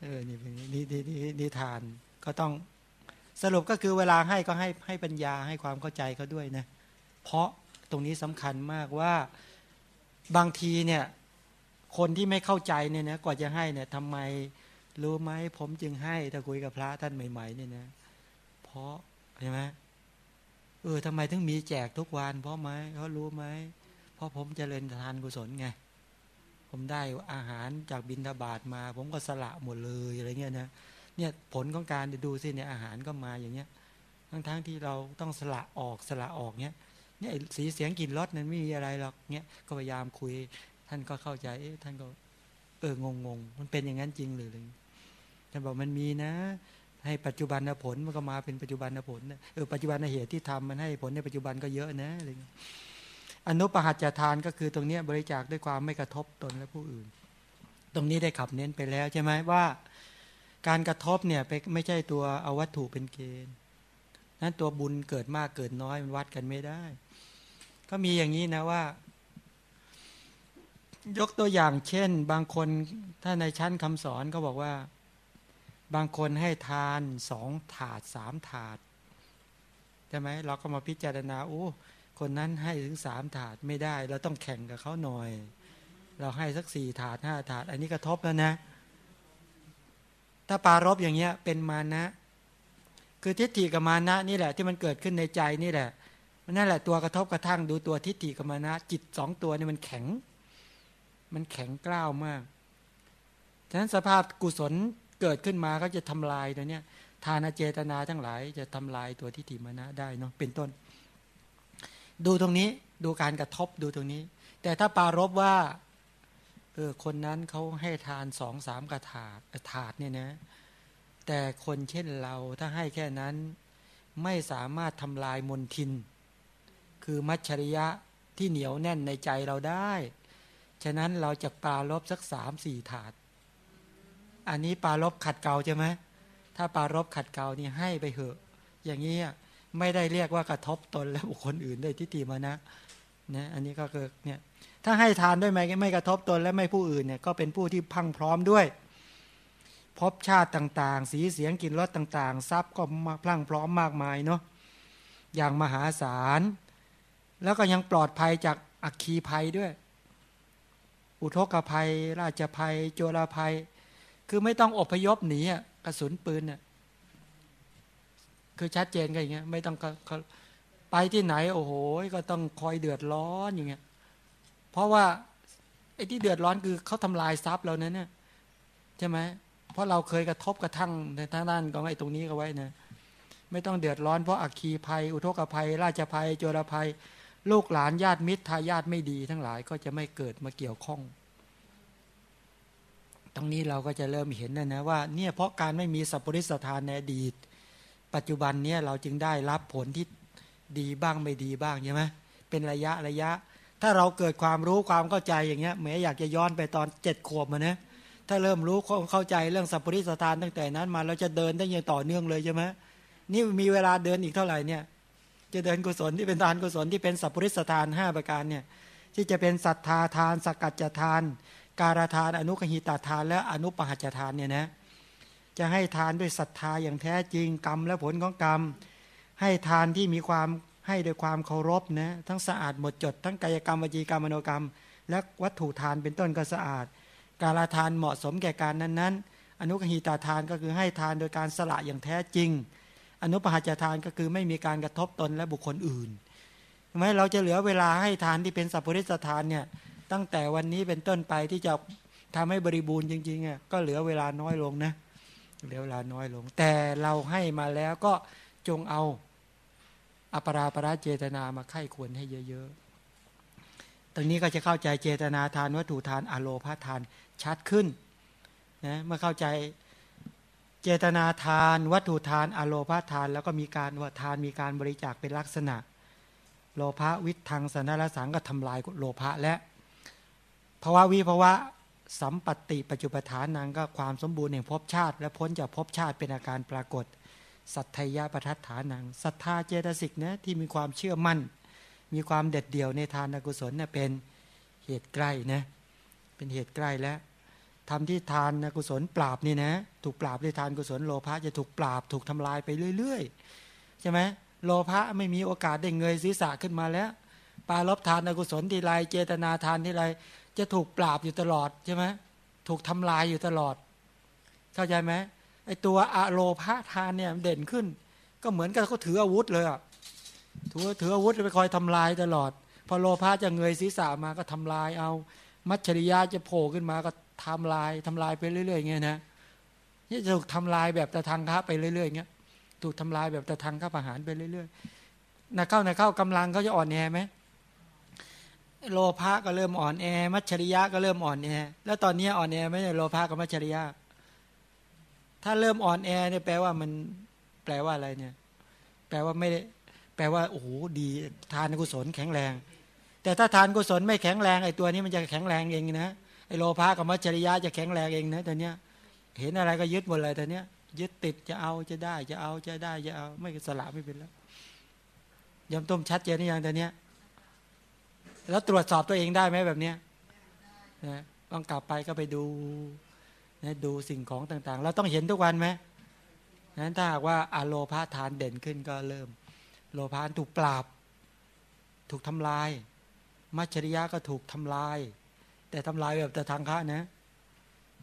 เออนี่เป็นนี่นี่นี่นิทานก็ต้องสรุปก็คือเวลาให้ก็ให้ให้ปัญญาให้ความเข้าใจเขาด้วยนะ เพราะตรงนี้สำคัญมากว่าบางทีเนี่ย คนที่ไม่เข้าใจเนี่ยนะกว่าจะให้เนี่ยทำไมรู้ไหมผมจึงให้ถ้าคุยกับพระท่านใหม่ๆเนี่ยนะ เพราะใช่ไหมเออทำไมถึงมีแจกทุกวันเพราะไหมเขารู้ไหมเพราะผมจเจริญทานกุศลไง ผมได้อาหารจากบินทบาทมา ผมก็สละหมดเลยอะไรเงี้ยนะเนี่ยผลของการดูสิเนี่ยอาหารก็มาอย่างเงี้ย ทั้งๆทที่เราต้องสละออกสละออกเนี้ยเนี่ยสีเสียงกลิ่นรสนั้นไม่มีอะไรหรอกเนี้ยก็พยายามคุย ท่านก็เข้าใจท่านก็ เอองงงมันเป็นอย่างนั้นจริงหรือท่านบอกมันมีนะ ให้ปัจจุบันผลมันก็มาเป็นปัจจุบันผลเออปัจจุบันเหตุที่ทำมันให้ผลในปัจจุบันก็เยอะนะอะไรเงี้ยอนุปหัจจทานก็คือตรงนี้บริจาคด้วยความไม่กระทบตนและผู้อื่น ตรงนี้ได้ขับเน้นไปแล้วใช่ไหมว่า การกระทบเนี่ยไม่ใช่ตัวเอาวัตถุเป็นเกณฑ์นั้นตัวบุญเกิดมากเกิดน้อยมันวัดกันไม่ได้ ก็มีอย่างนี้นะว่า ยกตัวอย่างเช่น บางคนถ้าในชั้นคำสอนก็บอกว่า บางคนให้ทานสองถาดสามถาดใช่ไหมเราก็มาพิจารณาโอ้คนนั้นให้ถึงสามถาดไม่ได้ เราต้องแข่งกับเขาหน่อย เราให้สักสี่ถาดห้าถาด อันนี้กระทบแล้วนะ ถ้าปารบอย่างเงี้ยเป็นมานะ คือทิฏฐิกับมานะนี่แหละ ที่มันเกิดขึ้นในใจนี่แหละนั่นแหละตัวกระทบกระทั่งดูตัวทิฏฐิกับมานะ จิตสองตัวนี่มันแข็ง มันแข็งกล้าวมาก ฉะนั้นสภาพกุศลเกิดขึ้นมาก็จะทำลายตัวเนี้ยทานเจตนาทั้งหลายจะทำลายตัวทิฏฐิมานะได้เนาะเป็นต้น ดูตรงนี้ดูการกระทบดูตรงนี้ แต่ถ้าปารบว่าเออคนนั้นเขาให้ทานสองสามกระถาถาดเนี่ยนะ แต่คนเช่นเราถ้าให้แค่นั้นไม่สามารถทำลายมนทิน คือมัชริยะที่เหนียวแน่นในใจเราได้ ฉะนั้นเราจะปาลบสักสามสี่ถาด อันนี้ปาลบขัดเกลาใช่ไหมถ้าปาลบขัดเกลานี่ให้ไปเหอะ อย่างนี้ไม่ได้เรียกว่ากระทบตนและบุคคลอื่นได้ทิฏฐิมานะนะอันนี้ก็คือเนี่ยถ้าให้ทานด้วยไม่ไม่กระทบตนและไม่ผู้อื่นเนี่ยก็เป็นผู้ที่พังพร้อมด้วย พบชาติต่างๆ สีเสียงกลิ่นรสต่างๆ ทรัพย์ก็มาพลั่งพร้อมมากมายเนาะอย่างมหาศาล แล้วก็ยังปลอดภัยจากอัคคีภัยด้วย อุทกภัย ราชภัย โจรภัย คือไม่ต้องอพยพหนีกระสุนปืนเนี่ยคือชัดเจนกันอย่างเงี้ยไม่ต้องไปที่ไหน โอ้โห ก็ต้องคอยเดือดร้อนอย่างเงี้ยเพราะว่าไอ้ที่เดือดร้อนคือเขาทำลายทรัพย์เราเนี่ยใช่ไหมเพราะเราเคยกระทบกระทั่งในทางด้านของไอ้ตรงนี้ก็ไว้นะไม่ต้องเดือดร้อนเพราะอักคีภัย อุทกภัย ราชภัย โจรภัย ลูกหลานญาติมิตรทายาทไม่ดี ทั้งหลายก็จะไม่เกิดมาเกี่ยวข้อง ตรงนี้เราก็จะเริ่มเห็นนะนะว่าเนี่ยเพราะการไม่มีสัพปริสถานในอดีต ปัจจุบันเนี่ยเราจึงได้รับผลที่ดีบ้างไม่ดีบ้างใช่ไหมเป็นระยะระยะ ถ้าเราเกิดความรู้ความเข้าใจอย่างเงี้ยแม้อยากจะย้อนไปตอนเจ็ดขวบมานะถ้าเริ่มรู้เข้าใจเรื่องสัพพุริสถานตั้งแต่นั้นมาเราจะเดินได้อย่างต่อเนื่องเลยใช่ไหมนี่มีเวลาเดินอีกเท่าไหร่เนี่ย จะเดินกุศลที่เป็นทานกุศลที่เป็นสัพพุริสถานห้าประการเนี่ยที่จะเป็นศรัทธาทาน สกัจจทาน การทานอนุกหิตาทาน และอนุปหัจทานเนี่ยนะจะให้ทานด้วยศรัทธาอย่างแท้จริงกรรมและผลของกรรม ให้ทานที่มีความให้ด้วยความเคารพนะทั้งสะอาดหมดจด ทั้งกายกรรมวจีกรรมมโนกรรม และวัตถุทานเป็นต้นก็สะอาด การทานเหมาะสมแก่การนั้นๆ อนุกหิตาทานก็คือให้ทานโดยการสละอย่างแท้จริง อนุปหัจทานก็คือไม่มีการกระทบตนและบุคคลอื่นทำไมเราจะเหลือเวลาให้ทานที่เป็นสัพพุริสทานเนี่ยตั้งแต่วันนี้เป็นต้นไปที่จะทำให้บริบูรณ์จริงๆอะก็เหลือเวลาน้อยลงนะเหลือเวลาน้อยลง แต่เราให้มาแล้วก็จงเอาอปราประเจตนามาไข้ควรให้เยอะๆ ตรงนี้ก็จะเข้าใจเจตนาทานวัตถุทานอโลพาทานชัดขึ้นนะเมื่อเข้าใจ เจตนาทาน วัตถุทาน อโลพาทาน แล้วก็มีการวัทานมีการบริจาคเป็นลักษณะ โลภะวิทางสนารสังก็ทำลายโลภะและภาวะวิภาวะสัมปติปัจจุปฐานังก็ความสมบูรณ์แห่งภพชาติ และพ้นจากภพชาติเป็นอาการปรากฏ สัตยยะปทัฏฐานังศรัทธาเจตสิกนะที่มีความเชื่อมั่น มีความเด็ดเดี่ยวในทานกุศลเนะเป็นเหตุใกล้นะเป็นเหตุใกล้แล้ว ทำที่ทานกุศลปราบนี่นะ ถูกปราบด้วยทานกุศลโลภะจะถูกปราบถูกทำลายไปเรื่อยๆ ใช่ไหมโลภะไม่มีโอกาสได้เงยศีรษะขึ้นมาแล้ว ปาลบทานกุศลทีไรเจตนาทานทีไรจะถูกปราบอยู่ตลอดใช่ไหมถูกทำลายอยู่ตลอด เข้าใจไหมไอตัวอะโลภะทานเนี่ยเด่นขึ้น ก็เหมือนกับเขาถืออาวุธเลยอะถือถืออาวุธไปคอยทำลายตลอด พอโลภะจะเงยศีรษะมาก็ทำลายเอา มัจฉริยะจะโผล่ขึ้นมาก็ ทำลายทำลายไปเรื่อยๆเงี้ยนะนี่จะถูกทำลายแบบตะทางค้าไปเรื่อยๆเงี้ยถูกทำลายแบบตะทางข้าประหารไปเรื่อยๆนะเข้านะเข้ากำลังเขาจะอ่อนแอไหมโลภะก็เริ่มอ่อนแอ มัจฉริยะก็เริ่มอ่อนแอ แล้วตอนนี้อ่อนแอไหมโลภะกับมัจฉริยะ ถ้าเริ่มอ่อนแอเนี่ยแปลว่ามันแปลว่าอะไรเนี่ย แปลว่าไม่ได้แปลว่าโอ้โหดีทานกุศลแข็งแรง แต่ถ้าทานกุศลไม่แข็งแรงไอ้ตัวนี้มันจะแข็งแรงเองนะ ไอโลภะกับมัจฉริยะจะแข็งแรงเองนะตอนเนี้ยเห็นอะไรก็ยึดหมดเลยตอนเนี้ยยึดติดจะเอาจะได้จะเอาจะได้จะเอาไม่สละไม่เป็นแล้วยอมต้มชัดเจนนี่ยังตอนเนี้ยแล้วตรวจสอบตัวเองได้ไหมแบบเนี้ยนะต้องกลับไปก็ไปดูนะดูสิ่งของต่างๆ เราต้องเห็นทุกวันไหมนั้นถ้าหากว่าอโลภาทานเด่นขึ้นก็เริ่ม โลภานถูกปราบ ถูกทำลาย มัจฉริยะก็ถูกทำลาย แต่ทำลายแบบแต่ทางคะนะ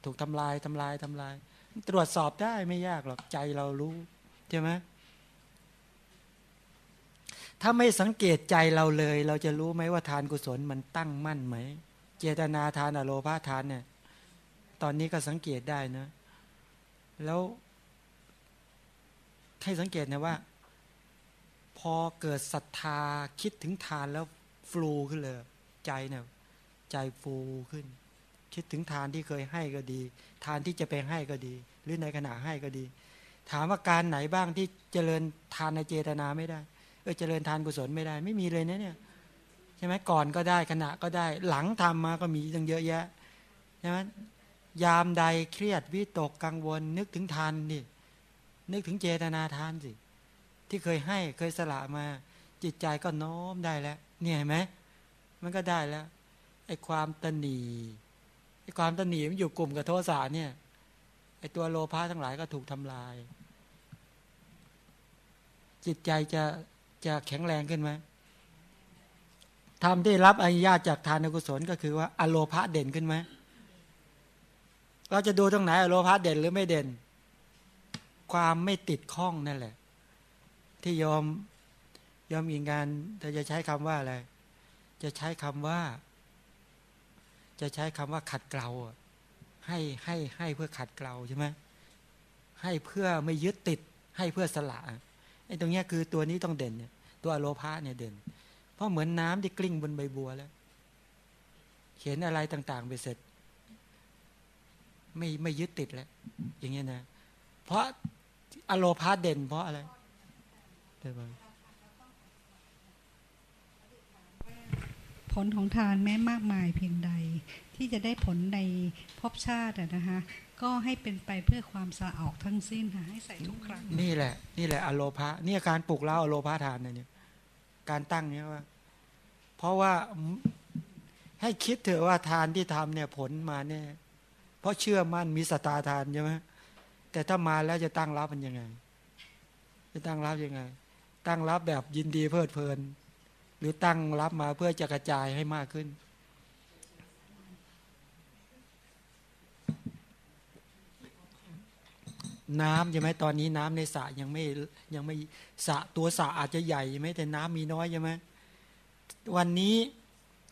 ถูกทำลายทำลายทำลาย ตรวจสอบได้ไม่ยากหรอกใจเรารู้ใช่ไหมถ้าไม่สังเกตใจเราเลย เราจะรู้ไหมว่าทานกุศลมันตั้งมั่นไหม เจตนาทานอโลภาทานเนี่ย ตอนนี้ก็สังเกตได้นะ แล้วให้สังเกตนะว่า พอเกิดศรัทธาคิดถึงทานแล้วฟลูขึ้นเลย ใจเนี่ย ใจฟูขึ้น คิดถึงทานที่เคยให้ก็ดี ทานที่จะไปให้ก็ดี หรือในขณะให้ก็ดี ถามว่าการไหนบ้างที่เจริญทานในเจตนาไม่ได้เออเจริญทานกุศลไม่ได้ ไม่มีเลยนะเนี่ยใช่ไหมก่อนก็ได้ขณะก็ได้ หลังทำมาก็มีตั้งเยอะแยะใช่ไหมยามใดเครียดวิตกกังวล นึกถึงทานนี่นึกถึงเจตนาทานสิที่เคยให้เคยสละมา จิตใจก็น้อมได้แล้ว เนี่ยเห็นไหมมันก็ได้แล้ว ไอ้ความตนีไอ้ความตนีมันอยู่กลุ่มกับโทสะเนี่ยไอ้ตัวโลภะทั้งหลายก็ถูกทำลาย จิตใจจะจะแข็งแรงขึ้นไหมทำที่รับอนุญาตจากทานกุศลก็คือว่าอโลภะเด่นขึ้นไหมเราจะดูตรงไหนอโลภะเด่นหรือไม่เด่น ความไม่ติดข้องนั่นแหละ ที่ยอมยอมอิงการเราจะใช้คำว่าอะไร จะใช้คำว่า จะใช้คำว่าขัดเกลาให้ให้ให้เพื่อขัดเกลาใช่ไหมให้เพื่อไม่ยึดติด ให้เพื่อสละไอ้ตรงนี้คือตัวนี้ต้องเด่นเนี่ยตัวอโลภะเนี่ยเด่น เพราะเหมือนน้ำที่กลิ้งบนใบบัวแล้วเขียนอะไรต่างๆไปเสร็จ ไม่ไม่ยึดติดแล้ว อย่างเงี้ยนะ เพราะอโลภะเด่นเพราะอะไรได้ไหม ผลของทานแม้มากมายเพียงใด ที่จะได้ผลในภพชาตินะคะก็ให้เป็นไปเพื่อความสะออกทั้งสิ้นค่ะให้ใส่ทุกครั้ง นี่แหละ นี่แหละอโลภะนี่ยการปลุกเล้าอโลภะทานเนี่ยการตั้งเนี่ยว่า เพราะว่าให้คิดเถอะว่าทานที่ทำเนี่ยผลมาเนี่ยเพราะเชื่อมั่นมีสตาทานใช่ไหมแต่ถ้ามาแล้วจะตั้งรับมันยังไง จะตั้งรับยังไง ตั้งรับแบบยินดีเพลิดเพลิน หรือตั้งรับมาเพื่อจะกระจายให้มากขึ้น น้ำใช่ไหมตอนนี้น้ำในสระยังไม่ยังไม่สระตัวสระอาจจะใหญ่ใช่ไหมแต่น้ำมีน้อยใช่ไหมวันนี้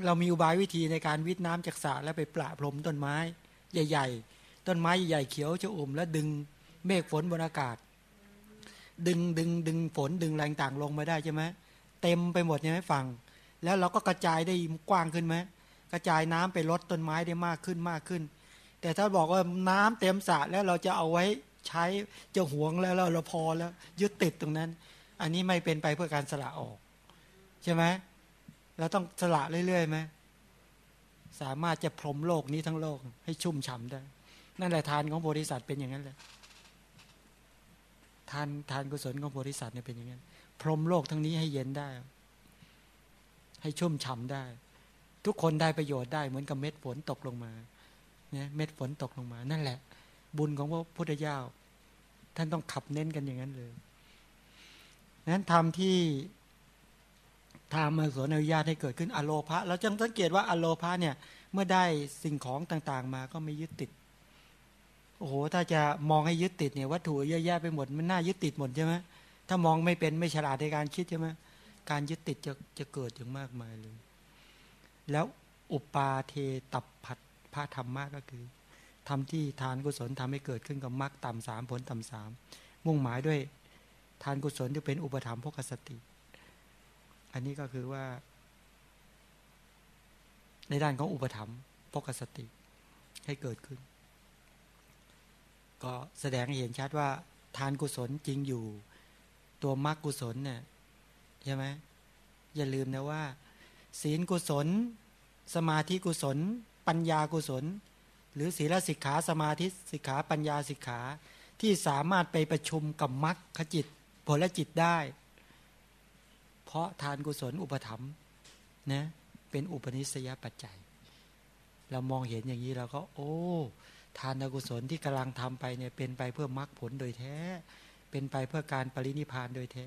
เรามีอุบายวิธีในการวิทน้ำจากสระแล้วไปปราบลมต้นไม้ ใหญ่ ๆ ต้นไม้ใหญ่เขียวจะอุ่มแล้วดึงเมฆฝนบนอากาศ ดึงดึงดึงฝนดึงแรงต่างลงมาได้ใช่ไหม เต็มไปหมดใช่ไหมฝั่ง แล้วเราก็กระจายได้กว้างขึ้นไหมกระจายน้ำไปลดต้นไม้ได้มากขึ้นมากขึ้น แต่ถ้าบอกว่าน้ำเต็มสระแล้วเราจะเอาไว้ใช้จะหวงแล้วเราพอแล้วยึดติดตรงนั้น อันนี้ไม่เป็นไปเพื่อการสละออกใช่ไหมเราต้องสละเรื่อยๆไหมสามารถจะพรมโลกนี้ทั้งโลกให้ชุ่มฉ่าได้ นั่นแหละทานของโพธิสัตว์เป็นอย่างนั้นแหละทานทานกุศลของโพธิสัตว์เนี่ยเป็นอย่างนั้น รมโลกทั้งนี้ให้เย็นได้ ให้ชุ่มฉ่าได้ ทุกคนได้ประโยชน์ได้ เหมือนกับเม็ดฝนตกลงมาเนี่ยเม็ดฝนตกลงมา นั่นแหละ บุญของพระพุทธเจ้า ท่านต้องขับเน้นกันอย่างนั้นเลยนั้นทำที่ทำมาสวนอนุญาตให้เกิดขึ้นอโลภะเราจึงสังเกตว่าอโลภะเนี่ย เมื่อได้สิ่งของต่างๆ มาก็ไม่ยึดติด โอ้โห ถ้าจะมองให้ยึดติดเนี่ยวัตถุเยอะแยะไปหมดมันน่ายึดติดหมดใช่ไหม ถ้ามองไม่เป็นไม่ฉลาดในการคิดใช่ไหมการยึดติดจะจะเกิดอย่างมากมายเลย แล้วอุปาเทตับผัดพระธรรมะก็คือทำที่ทานกุศลทำให้เกิดขึ้นกับมรรคต่ำสามผลต่ำสามมุ่งหมายด้วยทานกุศลที่เป็นอุปธรรมภกสติ อันนี้ก็คือว่า ในด้านของอุปธรรมภกสติให้เกิดขึ้น ก็แสดงให้เห็นชัดว่า ทานกุศลจริงอยู่ ตัวมรรคกุศลเนี่ยใช่ไหมอย่าลืมนะว่า ศีลกุศล สมาธิกุศล ปัญญากุศล หรือศีลสิกขาสมาธิสิกขาปัญญาสิกขาที่สามารถไปประชุมกับมรรคจิตผลจิตได้ เพราะทานกุศลอุปถัมภ์นะเป็นอุปนิสัยปัจจัย เรามองเห็นอย่างนี้เราก็ โอ้ ทานกุศลที่กำลังทำไปเนี่ยเป็นไปเพื่อมรรคผลโดยแท้ เป็นไปเพื่อการปรินิพานโดยแท้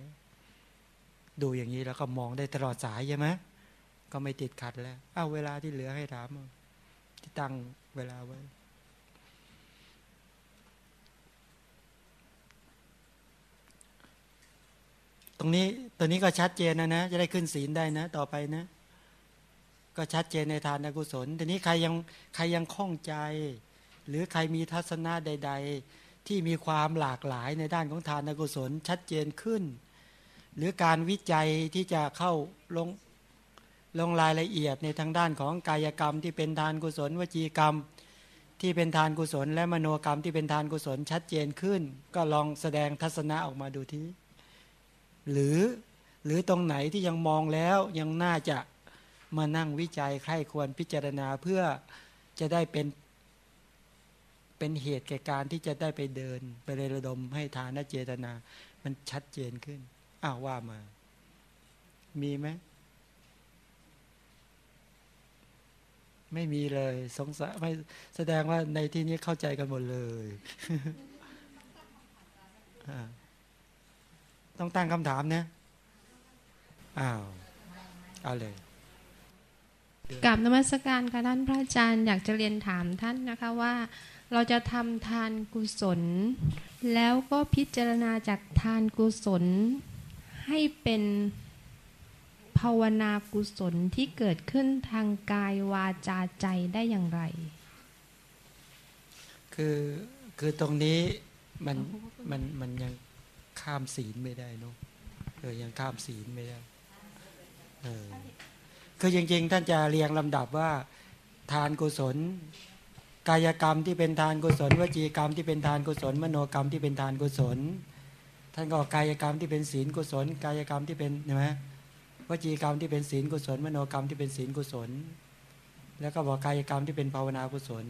ดูอย่างนี้แล้วก็มองได้ตลอดสายใช่ไหมก็ไม่ติดขัดแล้ว เอาเวลาที่เหลือให้ถามที่ตั้งเวลาไว้ ตรงนี้ตัวนี้ก็ชัดเจนนะนะ จะได้ขึ้นศีลได้นะ ต่อไปนะ ก็ชัดเจนในทานกุศลทีนี้ใครยังใครยังคล่องใจ หรือใครมีทัศนะใด ๆ ที่มีความหลากหลายในด้านของทานกุศลชัดเจนขึ้น หรือการวิจัยที่จะเข้าลงลงรายละเอียดในทางด้านของกายกรรมที่เป็นทานกุศล วจีกรรมที่เป็นทานกุศล และมโนกรรมที่เป็นทานกุศลชัดเจนขึ้น ก็ลองแสดงทัศนะออกมาดูทีหรือหรือตรงไหนที่ยังมองแล้วยังน่าจะมานั่งวิจัยใคร่ควรพิจารณาเพื่อจะได้เป็น เป็นเหตุแก่การที่จะได้ไปเดิน ไปเรระดมให้ทานเจตนา มันชัดเจนขึ้น อ้าวว่ามา มีไหมไม่มีเลยสงสัยไม่แสดงว่าในที่นี้เข้าใจกันหมดเลย ต้องตั้งคำถามนะอ้าวเอาเลยกับนมัสการค่ะท่านพระอาจารย์อยากจะเรียนถามท่านนะคะว่า เราจะทำทานกุศล แล้วก็พิจารณาจากทานกุศล ให้เป็นภาวนากุศลที่เกิดขึ้นทางกายวาจาใจได้อย่างไร คือคือตรงนี้มันมันมันยังข้ามศีลไม่ได้เนาะเออยังข้ามศีลไม่ได้เออคือจริงๆ ท่านจะเรียงลำดับว่า ทานกุศล กายกรรมที่เป็นทานกุศลวจีกรรมที่เป็นทานกุศล มโนกรรมที่เป็นทานกุศล ท่านก็กายกรรมที่เป็นศีลกุศล กายกรรมที่เป็นใช่ไหมวจีกรรมที่เป็นศีลกุศล มโนกรรมที่เป็นศีลกุศล แล้วก็บอกกายกรรมที่เป็นภาวนากุศล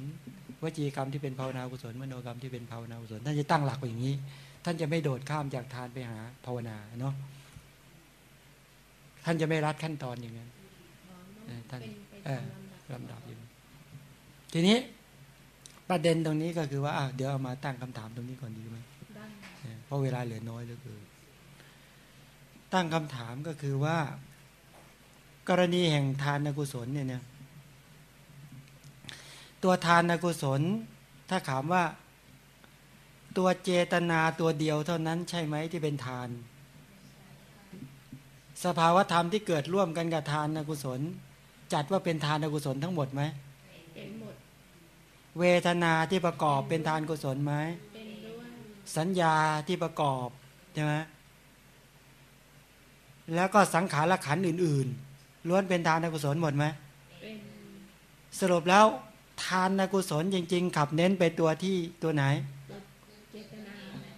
วจีกรรมที่เป็นภาวนากุศล มโนกรรมที่เป็นภาวนากุศลท่านจะตั้งหลักอย่างนี้ ท่านจะไม่โดดข้ามจากทานไปหาภาวนาเนาะท่านจะไม่รัดขั้นตอนอย่างนั้นท่านลำดับอยู่ทีนี้ ประเด็นตรงนี้ก็คือว่าเดี๋ยวเอามาตั้งคำถามตรงนี้ก่อนดีไหมเพราะเวลาเหลือน้อยเหลือเกินตั้งคำถามก็คือว่า กรณีแห่งทานกุศลเนี่ยเนี่ยตัวทานกุศล ถ้าถามว่า ตัวเจตนาตัวเดียวเท่านั้นใช่ไหมที่เป็นทาน สภาวธรรมที่เกิดร่วมกันกับทานกุศล จัดว่าเป็นทานกุศลทั้งหมดไหมเป็นหมด เวทนาที่ประกอบเป็นทานกุศลไหมสัญญาที่ประกอบใช่ไหมแล้วก็สังขารขันอื่น ๆล้วนเป็นทานกุศลหมดไหมสรุปแล้วทานกุศลจริง ๆ ขับเน้นไปตัวที่ตัวไหน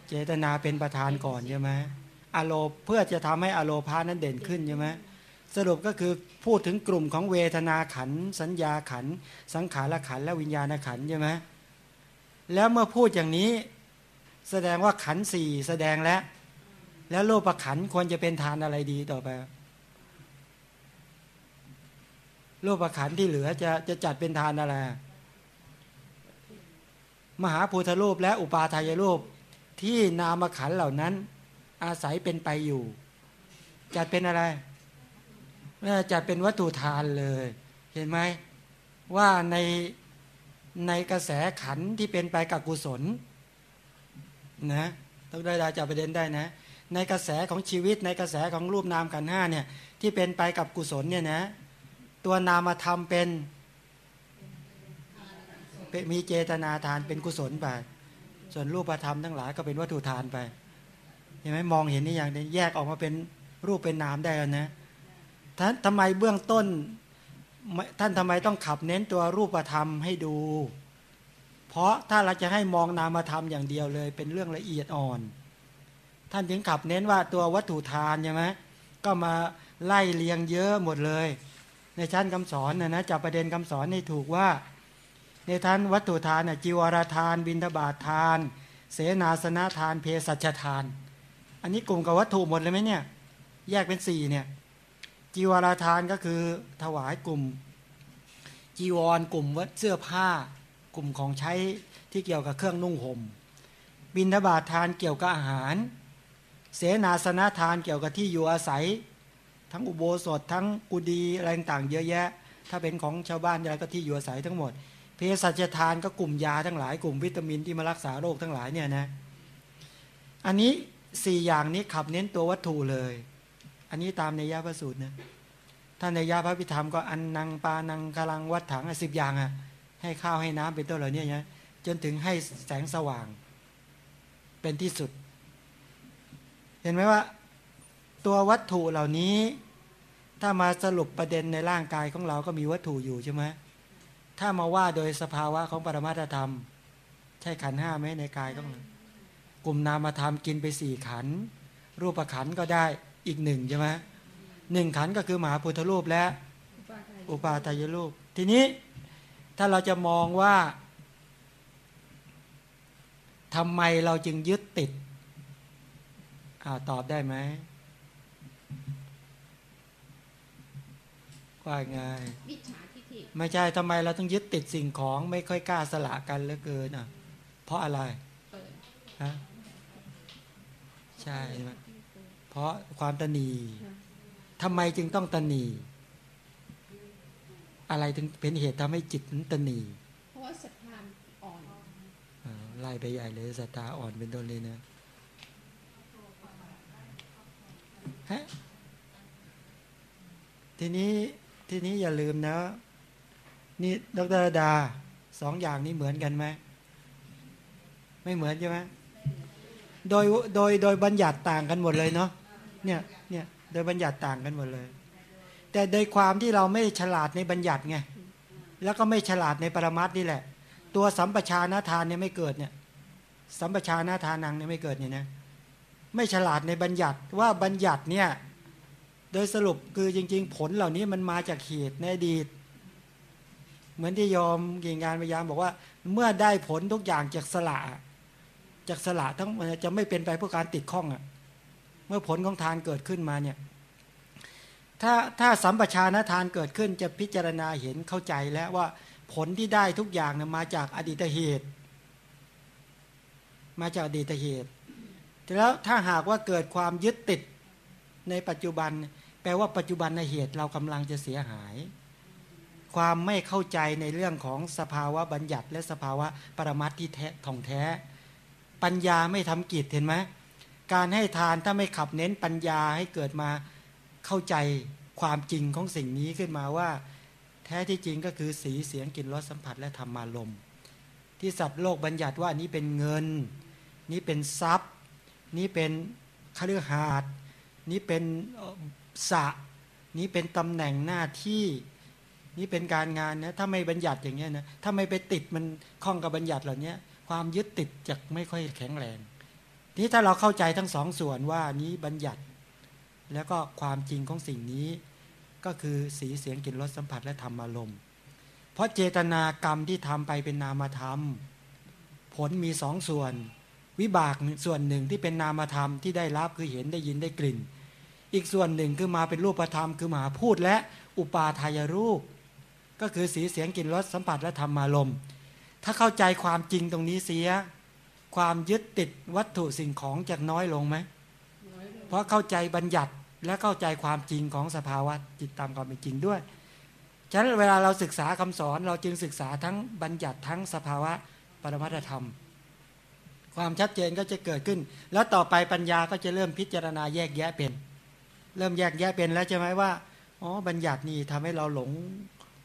เจตนาเป็นประธานก่อนใช่ไหมอโลเพื่อจะทำให้อโลพานั้นเด่นขึ้นใช่ไหม สรุปก็คือพูดถึงกลุ่มของเวทนาขัน สัญญาขัน สังขารขันและวิญญาณขันใช่ไหมแล้วเมื่อพูดอย่างนี้ แสดงว่าขันสี่แสดงแล้ว แล้วโลภขันควรจะเป็นทานอะไรดีต่อไป โลภขันที่เหลือจะจะจัดเป็นทานอะไร มหาภูทรูปและอุปาทายรูปที่นามขันเหล่านั้น อาศัยเป็นไปอยู่ จัดเป็นอะไร จัดเป็นวัตถุทานเลย เห็นไหมว่าในในกระแสขันที่เป็นไปกับกุศลนะต้องได้ดาจับประเด็นได้นะ ในกระแสของชีวิตในกระแสของรูปนามขันห้าเนี่ยที่เป็นไปกับกุศลเนี่ยนะตัวนามธรรมเป็นมีเจตนาทานเป็นกุศลไปส่วนรูปธรรมทั้งหลายก็เป็นวัตถุทานไปเห็นไหมมองเห็นนี่อย่างนี้แยกออกมาเป็นรูปเป็นนามได้แล้วนะ ท่านทำไมเบื้องต้น ท่านทำไมต้องขับเน้นตัวรูปธรรมให้ดู เพราะถ้าเราจะให้มองนามธรรมอย่างเดียวเลย เป็นเรื่องละเอียดอ่อน ท่านถึงขับเน้นว่าตัววัตถุทานใช่ไหมก็มาไล่เลียงเยอะหมดเลย ในชั้นคำสอนนะนะจับประเด็นคำสอนให้ถูกว่า ในท่านวัตถุทานน่จิวรทาน บินทบาททาน เสนาสนะทาน เพศสัชทาน อันนี้กลุ่มกับวัตถุหมดเลยไหมเนี่ย แยกเป็นสี่เนี่ย จีวรทานก็คือถวายกลุ่ม จีวรกลุ่มวัดเสื้อผ้ากลุ่มของใช้ที่เกี่ยวกับเครื่องนุ่งหม่มบินทบาททานเกี่ยวกับอาหาร เสนาสนะทานเกี่ยวกับที่อยู่อาศัย ทั้งอุโบสถทั้งกุฏิอะไรต่างเยอะแยะ ถ้าเป็นของชาวบ้านอะไรก็ที่อยู่อาศัยทั้งหมดเภสัชทานก็กลุ่มยาทั้งหลายกลุ่มวิตามินที่มารักษาโรคทั้งหลายเนี่ยนะอันนี้สี่อย่างนี้ขับเน้นตัววัตถุเลย อันนี้ตามในยาพระสูตรนะท่านในยาพระพิธรรมก็อันนังปานังกลังวัดถังสิบอย่างอะ ให้ข้าวให้น้ำเป็นต้นเหล่านี้นะจนถึงให้แสงสว่าง เป็นที่สุด เห็นไหมว่า ตัววัตถุเหล่านี้ ถ้ามาสรุปประเด็นในร่างกายของเราก็มีวัตถุอยู่ใช่ไหมถ้ามาว่าโดยสภาวะของปรมาตธรรม ใช่ขันห้าไหมในกายของเรากลุ่มนามธรรมกินไปสี่ขัน รูปขันก็ได้ อีกหนึ่งใช่ไหมหนึ่งขันก็คือมหาพุทธรูปและ อุปาทายรูป ทีนี้ถ้าเราจะมองว่าทำไมเราจึงยึดติดอตอบได้ไหมว่าไงไม่ใช่ทำไมเราต้องยึดติดสิ่งของไม่ค่อยกล้าสละกันเหลือเกินอะ เพราะอะไรฮะใช่ไหม เพราะความตนีทำไมจึงต้องตนีอะไรถึงเป็นเหตุทำให้จิตนั้นตนีเพราะว่าศรัทธาอ่อนไล่ไปใหญ่เลยศรัทธาอ่อนเป็นต้นเลยนะฮะทีนี้ทีนี้อย่าลืมนะ นี่ดรดาสองอย่างนี้เหมือนกันไหมไม่เหมือนใช่ไหมโดยโดยโดยบัญญัติต่างกันหมดเลยเนาะ เนี่ยเนี่ยโดยบัญญัติต่างกันหมดเลย แต่โดยความที่เราไม่ฉลาดในบัญญัติไงแล้วก็ไม่ฉลาดในปรมัตนี่แหละ ตัวสัมปชานาทานเนี่ยไม่เกิดเนี่ยสัมปชานาทานังเนี่ยไม่เกิดเนี่ยนะไม่ฉลาดในบัญญัติว่าบัญญัติเนี่ยโดยสรุปคือจริง ๆ ผลเหล่านี้มันมาจากเหตุในอดีต เหมือนที่ยอมกิ่งงานพยายามบอกว่า เมื่อได้ผลทุกอย่างจากสละจากสละทั้งจะไม่เป็นไปเพื่อการติดข้องอะ เมื่อผลของทานเกิดขึ้นมาเนี่ยถ้าถ้าสัมปชานทานเกิดขึ้นจะพิจารณาเห็นเข้าใจแล้วว่าผลที่ได้ทุกอย่างเนี่ยมาจากอดีตเหตุ มาจากอดีตเหตุแล้วถ้าหากว่าเกิดความยึดติดในปัจจุบัน แปลว่าปัจจุบันในเหตุเรากำลังจะเสียหาย ความไม่เข้าใจในเรื่องของสภาวะบัญญัติ และสภาวะปรมัตที่แท้ท่องแท้ ปัญญาไม่ทำกิจเห็นไหม การให้ทานถ้าไม่ขับเน้นปัญญาให้เกิดมาเข้าใจความจริงของสิ่งนี้ขึ้นมาว่า แท้ที่จริงก็คือสีเสียงกลิ่นรสสัมผัสและธรรมารมที่สัตว์โลกบัญญัติว่านี้เป็นเงิน นี้เป็นทรัพย์ นี้เป็นคฤหาสน์นี้เป็นสะ นี้เป็นตำแหน่งหน้าที่ นี้เป็นการงานนะถ้าไม่บัญญัติอย่างเงี้ยนะถ้าไม่ไปติดมันคล้องกับบัญญัติเหล่านี้ความยึดติดจะไม่ค่อยแข็งแรง นี้ถ้าเราเข้าใจทั้งสองส่วนว่านี้บัญญัติ แล้วก็ความจริงของสิ่งนี้ ก็คือสีเสียงกลิ่นรสสัมผัสและธรรมอารมณ์ เพราะเจตนากรรมที่ทำไปเป็นนามธรรม ผลมีสองส่วน วิบากส่วนหนึ่งที่เป็นนามธรรมที่ได้รับคือเห็นได้ยินได้กลิ่น อีกส่วนหนึ่งคือมาเป็นรูปธรรม คือมาพูดและอุปาทายรูป ก็คือสีเสียงกลิ่นรสสัมผัสและธรรมอารมณ์ ถ้าเข้าใจความจริงตรงนี้เสีย ความยึดติดวัตถุสิ่งของจะน้อยลงไหม เพราะเข้าใจบัญญัติและเข้าใจความจริงของสภาวะจิตตามความเป็นจริงด้วย ฉะนั้นเวลาเราศึกษาคำสอนเราจึงศึกษาทั้งบัญญัติทั้งสภาวะปรมัตธรรม ความชัดเจนก็จะเกิดขึ้น แล้วต่อไปปัญญาก็จะเริ่มพิจารณาแยกแยะเป็น เริ่มแยกแยะเป็นแล้วใช่ไหมว่า อ๋อ บัญญัตินี่ทำให้เราหลง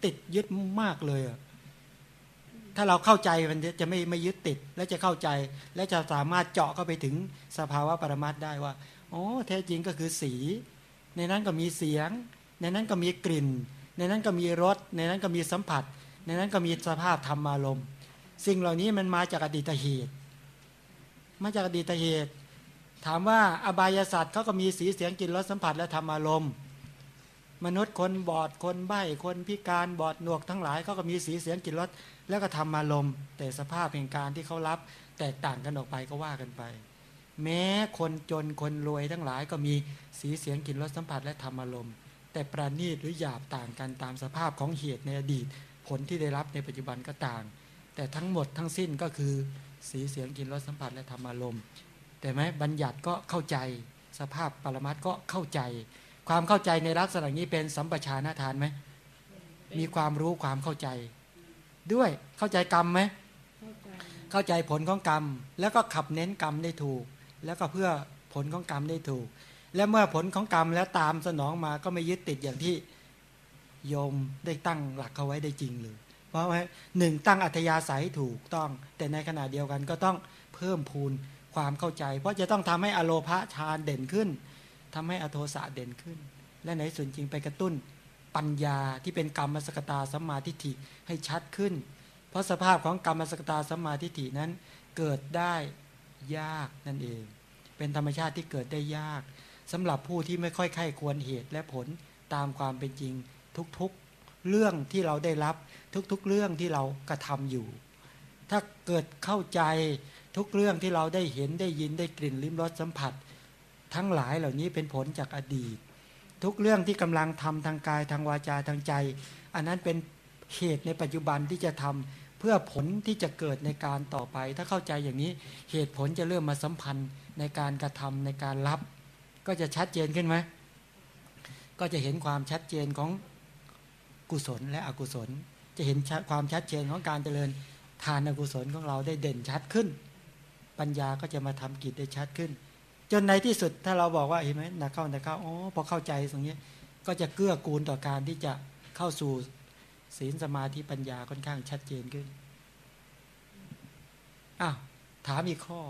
ติดยึดมากเลยอะ ถ้าเราเข้าใจมันจะไม่ไม่ยึดติด และจะเข้าใจ และจะสามารถเจาะเข้าไปถึงสภาวะปรมัตได้ว่าอ๋อแท้จริงก็คือสี ในนั้นก็มีเสียง ในนั้นก็มีกลิ่น ในนั้นก็มีรส ในนั้นก็มีสัมผัส ในนั้นก็มีสภาพธรรมารมณ์สิ่งเหล่านี้มันมาจากอดีตเหตุ มาจากอดีตเหตุ ถามว่าอบายศาสตร์เขาก็มีสีเสียงกลิ่นรสสัมผัสและธรรมารมณ์ มนุษย์คนบอดคนใบ้คนพิการบอดหนวกทั้งหลายเขาก็มีสีเสียงกลิ่นรสแล้วก็ธรรมารมณ์แต่สภาพแห่งการที่เขารับ แตกต่างกันออกไปก็ว่ากันไป แม้คนจนคนรวยทั้งหลายก็มีสีเสียงกลิ่นรสสัมผัสและธรรมารมณ์ แต่ประณีตหรือหยาบต่างกันตามสภาพของเหตุในอดีต ผลที่ได้รับในปัจจุบันก็ต่าง แต่ทั้งหมดทั้งสิ้นก็คือ สีเสียงกลิ่นรสสัมผัสและธรรมารมณ์ แต่ไหมบัญญัติก็เข้าใจ สภาพปรมัตก็เข้าใจ ความเข้าใจในลักษณะนี้เป็นสัมปชานาทานไหมมีความรู้ความเข้าใจ ด้วยเข้าใจกรรมไหมเข้าใจผลของกรรม แล้วก็ขับเน้นกรรมได้ถูก แล้วก็เพื่อผลของกรรมได้ถูก และเมื่อผลของกรรมแล้วตามสนองมาก็ไม่ยึดติดอย่างที่โยมได้ตั้งหลักเขาไว้ได้จริงเลย เพราะว่าหนึ่งตั้งอัธยาศัยถูกต้อง แต่ในขณะเดียวกันก็ต้องเพิ่มพูนความเข้าใจ เพราะจะต้องทำให้อโลภะฌานเด่นขึ้น ทำให้อโทสะเด่นขึ้น และในส่วนจริงไปกระตุ้นปัญญาที่เป็นกรรมสกตาสัมมาทิฏฐิให้ชัดขึ้น เพราะสภาพของกรรมสกตาสัมมาทิฏฐินั้นเกิดได้ยากนั่นเอง เป็นธรรมชาติที่เกิดได้ยากสำหรับผู้ที่ไม่ค่อยไข้ควรเหตุและผลตามความเป็นจริงทุกๆเรื่องที่เราได้รับทุกๆเรื่องที่เรากระทำอยู่ ถ้าเกิดเข้าใจทุกเรื่องที่เราได้เห็นได้ยินได้กลิ่นลิ้มรสสัมผัส ทั้งหลายเหล่านี้เป็นผลจากอดีต ทุกเรื่องที่กำลังทำทางกายทางวาจาทางใจ อันนั้นเป็นเหตุในปัจจุบันที่จะทำเพื่อผลที่จะเกิดในการต่อไป ถ้าเข้าใจอย่างนี้เหตุผลจะเริ่มมาสัมพันธ์ในการกระทำในการรับ ก็จะชัดเจนขึ้นไหมก็จะเห็นความชัดเจนของกุศลและอกุศล จะเห็นความชัดเจนของการเจริญทานอกุศลของเราได้เด่นชัดขึ้น ปัญญาก็จะมาทำกิจได้ชัดขึ้น จนในที่สุดถ้าเราบอกว่าเห็นไหมนักเข้านักเข้าอ๋อพอเข้าใจตรงนี้ก็จะเกื้อกูลต่อการที่จะเข้าสู่ศีลสมาธิปัญญาค่อนข้างชัดเจนขึ้นอ้าวถามอีกข้อ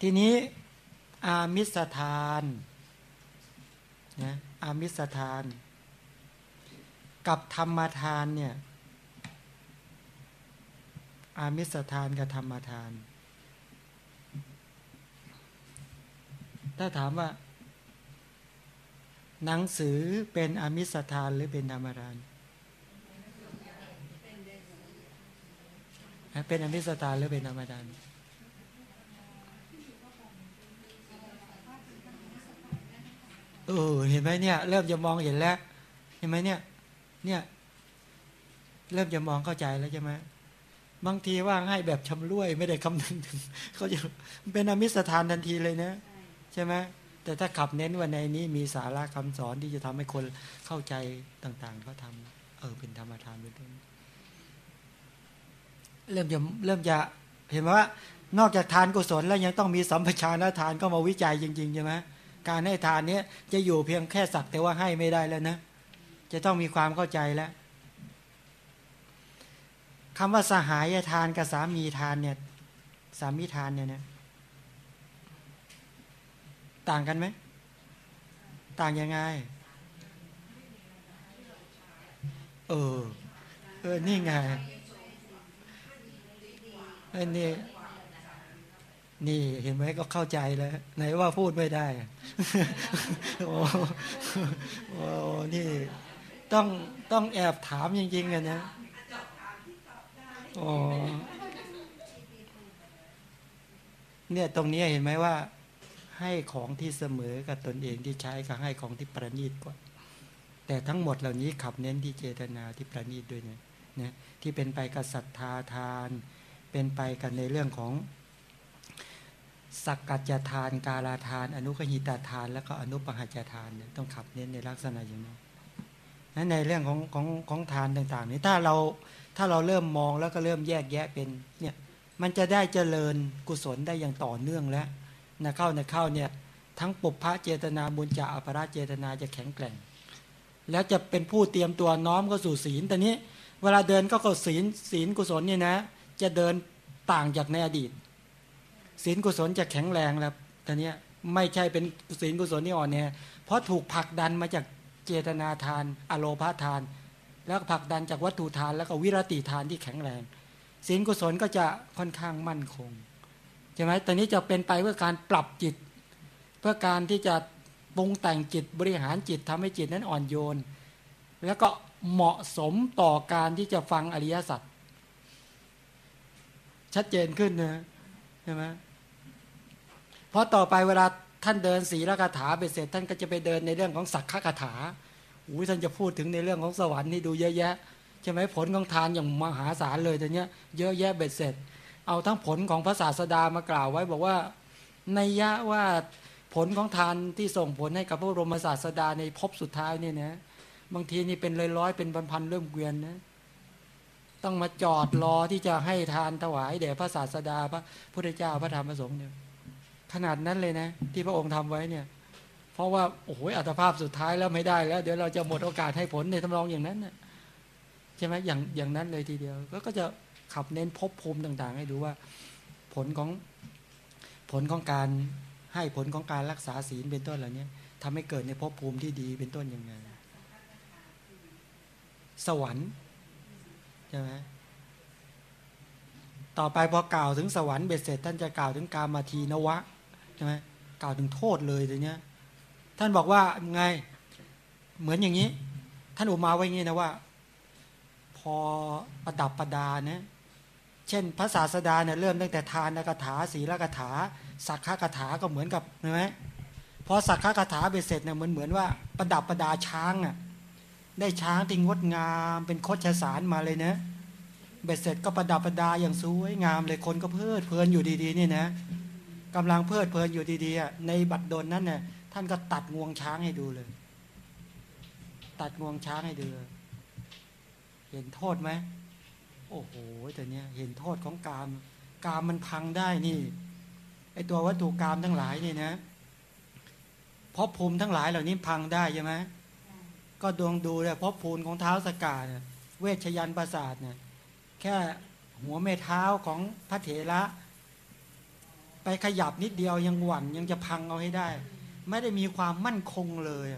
ทีนี้อามิสทานนะอามิสทาน กับธรรมทานเนี่ยอามิสทานกับธรรมทาน ถ้าถามว่า หนังสือเป็นอมิสทานหรือเป็นธรรมทาน เป็นอมิสทานหรือเป็นธรรมทานเออเห็นไหมเนี่ย เริ่มจะมองเห็นแล้ว เห็นไหมเนี่ย เนี่ย เริ่มจะมองเข้าใจแล้วใช่ไหมบางทีว่าให้แบบชำร่วยไม่ได้คำนึงถึงเขาจะเป็นอมิสทานทันทีเลยนะ ใช่ไหมแต่ถ้าขับเน้นว่าในนี้มีสาระคำสอนที่จะทำให้คนเข้าใจต่างๆ ก็ทำเออเป็นธรรมทานเป็นต้นเริ่มจะเริ่มจะเห็นไหมว่านอกจากทานกุศลแล้วยังต้องมีสัมปชานทานก็มาวิจัยจริงๆใช่ไหมการให้ทานนี้จะอยู่เพียงแค่สักแต่ว่าให้ไม่ได้แล้วนะ จะต้องมีความเข้าใจแล้วคำว่าสหายทานกับสามีทานเนี่ย สามีทานเนี่ยนะ ต่างกันไหม ต่างยังไง เออ เออ นี่ไงเออนี่ นี่เห็นไหมก็เข้าใจแล้ว ไหนว่าพูดไม่ได้ โอ้โอ้นี่ ต้องต้องแอบถามจริงๆกันนะโอ้เนี่ยตรงนี้เห็นไหมว่า ให้ของที่เสมอกับตนเองที่ใช้กับให้ของที่ประณีตกว่า แต่ทั้งหมดเหล่านี้ขับเน้นที่เจตนาที่ประณีตด้วยเนี่ยนะที่เป็นไปกับศรัทธาทาน เป็นไปกันในเรื่องของสักกัจจทาน กาลาทาน อนุขหิตาทาน แล้วก็อนุปหัจทานเนี่ยต้องขับเน้นในลักษณะอย่างนี้นั้นในเรื่องของของของทานต่างๆนี้ถ้าเราถ้าเราเริ่มมองแล้วก็เริ่มแยกแยะเป็นเนี่ยมันจะได้เจริญกุศลได้อย่างต่อเนื่องแล้ว นะเข้านะเข้าเนี่ยทั้งปุพพะเจตนาบุญจะอภราเจตนาจะแข็งแกร่ง แล้วจะเป็นผู้เตรียมตัวน้อมเข้าสู่ศีลแต่นี้ เวลาเดินก็เข้าศีลศีลกุศลเนี่ยนะ จะเดินต่างจากในอดีต ศีลกุศลจะแข็งแรงแล้วตอนนี้ไม่ใช่เป็นศีลกุศลที่อ่อนแอเพราะถูกผลักดันมาจากเจตนาทาน อโลภาทาน แล้วผลักดันจากวัตถุทานแล้วก็วิรติทานที่แข็งแรงศีลกุศลก็จะค่อนข้างมั่นคง ช่ไหมตอนนี้จะเป็นไปเพื่อการปรับจิต เพื่อการที่จะปรุงแต่งจิตบริหารจิตทำให้จิตนั้นอ่อนโยน แล้วก็เหมาะสมต่อการที่จะฟังอริยสัจชัดเจนขึ้นนะใช่ไหมเพราะต่อไปเวลาท่านเดินสีลกถาไปเสร็จ ท่านก็จะไปเดินในเรื่องของสักขะคาถาอุ้ยท่านจะพูดถึงในเรื่องของสวรรค์นี่ดูเยอะแยะใช่ไหมผลของทานอย่างมหาศาลเลยต่เนี้ยเยอะแยะเบ็ดเสร็จ เอาทั้งผลของพระศาสดามากล่าวไว้บอกว่าในยะว่าผลของทานที่ส่งผลให้กับพระบรมศาสดาในภพสุดท้ายเนี่ยนะบางทีนี่เป็นร้อยร้อยเป็นพันๆเริ่มเกวียนนะต้องมาจอดรอที่จะให้ทานถวายแด่พระศาสดาพระพุทธเจ้าพระธรรมพระสงฆ์เนี่ยขนาดนั้นเลยนะ ที่พระองค์ทำไว้เนี่ย เพราะว่าโอ้โหอัตภาพสุดท้ายแล้วไม่ได้แล้ว เดี๋ยวเราจะหมดโอกาสให้ผลในทำนองอย่างนั้นนะใช่ไหมอย่างอย่างนั้นเลยทีเดียว ก็ก็จะ ขับเน้นภพภูมิต่าง ๆ ให้ดูว่าผลของผลของการให้ผลของการรักษาศีลเป็นต้นเหล่านี้ทำให้เกิดในภพภูมิที่ดีเป็นต้นยังไง สวรรค์ใช่ไหมต่อไปพอกล่าวถึงสวรรค์เบ็ดเสร็จท่านจะกล่าวถึงกามาทีนวะใช่ไหมกล่าวถึงโทษเลยทีเนี้ย ท่านบอกว่าไงเหมือนอย่างนี้ ท่านอุมาไว้งี้นะว่า พอประดับประดาเนี่ย เช่นพระศาสดาเนี่ยเริ่มตั้งแต่ทานกถาศีลกถา สักขกถาก็เหมือนกับใช่ไหมพอสักขกถาเบ็ดเสร็จเนี่ยเหมือนเหมือนว่าประดับประดาช้างอะได้ช้างที่งดงามเป็นคดชสารมาเลยนะเบ็ดเสร็จก็ประดับประดาอย่างสวยงามเลยคนก็เพลิดเพลินอยู่ดีๆนี่นะกำลังเพลิดเพลินอยู่ดีๆในบัดดลนั้นเนี่ยท่านก็ตัดงวงช้างให้ดูเลย ตัดงวงช้างให้ดู เห็นโทษไหม โอ้โหแต่เนี้ยเห็นโทษของกามกามมันพังได้นี่ไอตัววัตถุกรรมทั้งหลายนี่นะเพราะภูมิทั้งหลายเหล่านี้พังได้ใช่ไหมก็ดวงดูเลยเพราะภูมิของเท้าสกาเนี่ยเวชยันประสาทเนี่ยแค่หัวเมเท้าของพระเถระ ไปขยับนิดเดียวยังหวั่นยังจะพังเอาให้ได้ ไม่ได้มีความมั่นคงเลย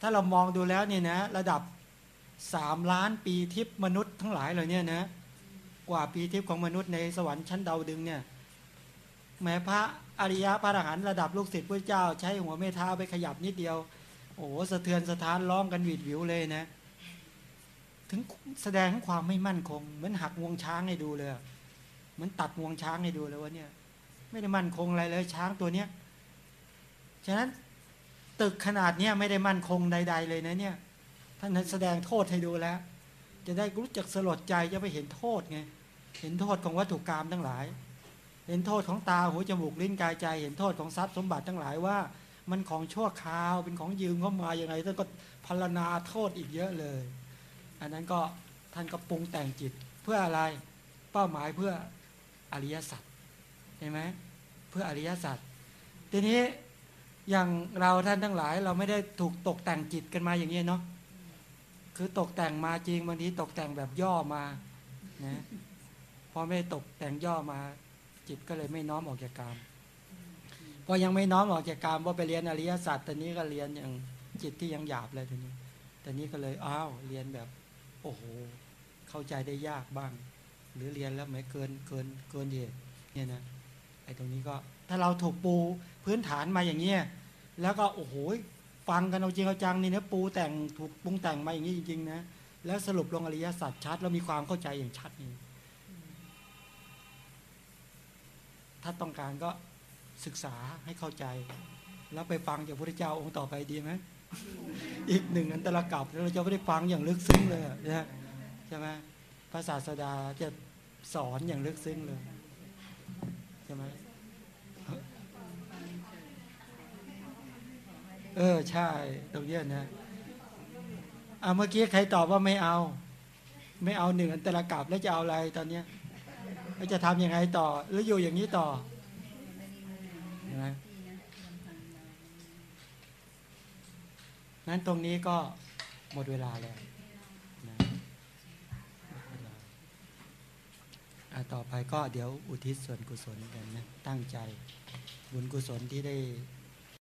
ถ้าเรามองดูแล้วเนี่ยนะ ระดับ สามล้านปีทิพย์มนุษย์ทั้งหลายเลยเนี่ยนะกว่าปีทิพย์ของมนุษย์ในสวรรค์ชั้นดาวดึงเนี่ยแม้พระอริยะพระอรหันต์ระดับลูกศิษย์พระเจ้า ใช้หัวเมท้าไปขยับนิดเดียว โอ้สะเทือนสะท้านร้องกันหวีดวิวเลยนะ ถึงแสดงความไม่มั่นคง เหมือนหักงวงช้างให้ดูเลยเหมือนตัดงวงช้างให้ดูเลยว่าเนี่ย ไม่ได้มั่นคงอะไรเลยช้างตัวเนี้ยฉะนั้นตึกขนาดเนี้ยไม่ได้มั่นคงใด ๆ เลยนะเนี่ย ท่านนั้นแสดงโทษให้ดูแล้ว จะได้รู้จักสลดใจจะไปเห็นโทษไงเห็นโทษของวัตถุกรรมทั้งหลาย เห็นโทษของตาหูจมูกลิ้นกายใจ เห็นโทษของทรัพย์สมบัติทั้งหลายว่า มันของชั่วคราวเป็นของยืมเข้ามาอย่างไรท่านก็พารณาโทษอีกเยอะเลย อันนั้นก็ท่านก็ปรุงแต่งจิตเพื่ออะไรเป้าหมายเพื่ออริยสัจเห็นไหมเพื่ออริยสัจทีนี้อย่างเราท่านทั้งหลายเราไม่ได้ถูกตกแต่งจิตกันมาอย่างนี้เนาะ คือตกแต่งมาจริงบางทีตกแต่งแบบย่อมานะพอไม่ตกแต่งย่อมา จิตก็เลยไม่น้อมออกจากกามพอยังไม่น้อมออกจากกามว่าไปเรียนอริยศาสัจตอนนี้ก็เรียนอย่างจิตที่ยังหยาบเลยทีนี้แต่นี้ก็เลยอ้าวเรียนแบบ โอ้โห เข้าใจได้ยากบ้าง หรือเรียนแล้วไม่เกินเกินเกินเหตุเนี่ยนะไอ้ตรงนี้ก็ถ้าเราถูกปูพื้นฐานมาอย่างเงี้ยแล้วก็โอ้โห ฟังกันเอาจริงเอาจังนี่นะปูแต่งถูกปรุงแต่งมาอย่างนี้จริงๆนะแล้วสรุปลงอริยสัจชัดแล้วมีความเข้าใจอย่างชัดนี่ถ้าต้องการก็ศึกษาให้เข้าใจ แล้วไปฟังจากพระพุทธเจ้าองค์ต่อไปดีไหมอีกหนึ่งอันตรกับแล้วเราจะไม่ได้ฟังอย่างลึกซึ้งเลยนะใช่ไหมพระศาสดาจะสอนอย่างลึกซึ้งเลยใช่ไหม เออ ใช่ตรงเนี้ยนะอะเมื่อกี้ใครตอบว่าไม่เอา ไม่เอาหนึ่งอันตรกับแล้วจะเอาอะไรตอนเนี้ยแล้วจะทำยังไงต่อหรืออยู่อย่างนี้ต่อนไหมนั้นตรงนี้ก็หมดเวลาแล้วนะต่อไปก็เดี๋ยวอุทิศส่วนกุศลกันนะ ตั้งใจบุญกุศลที่ได้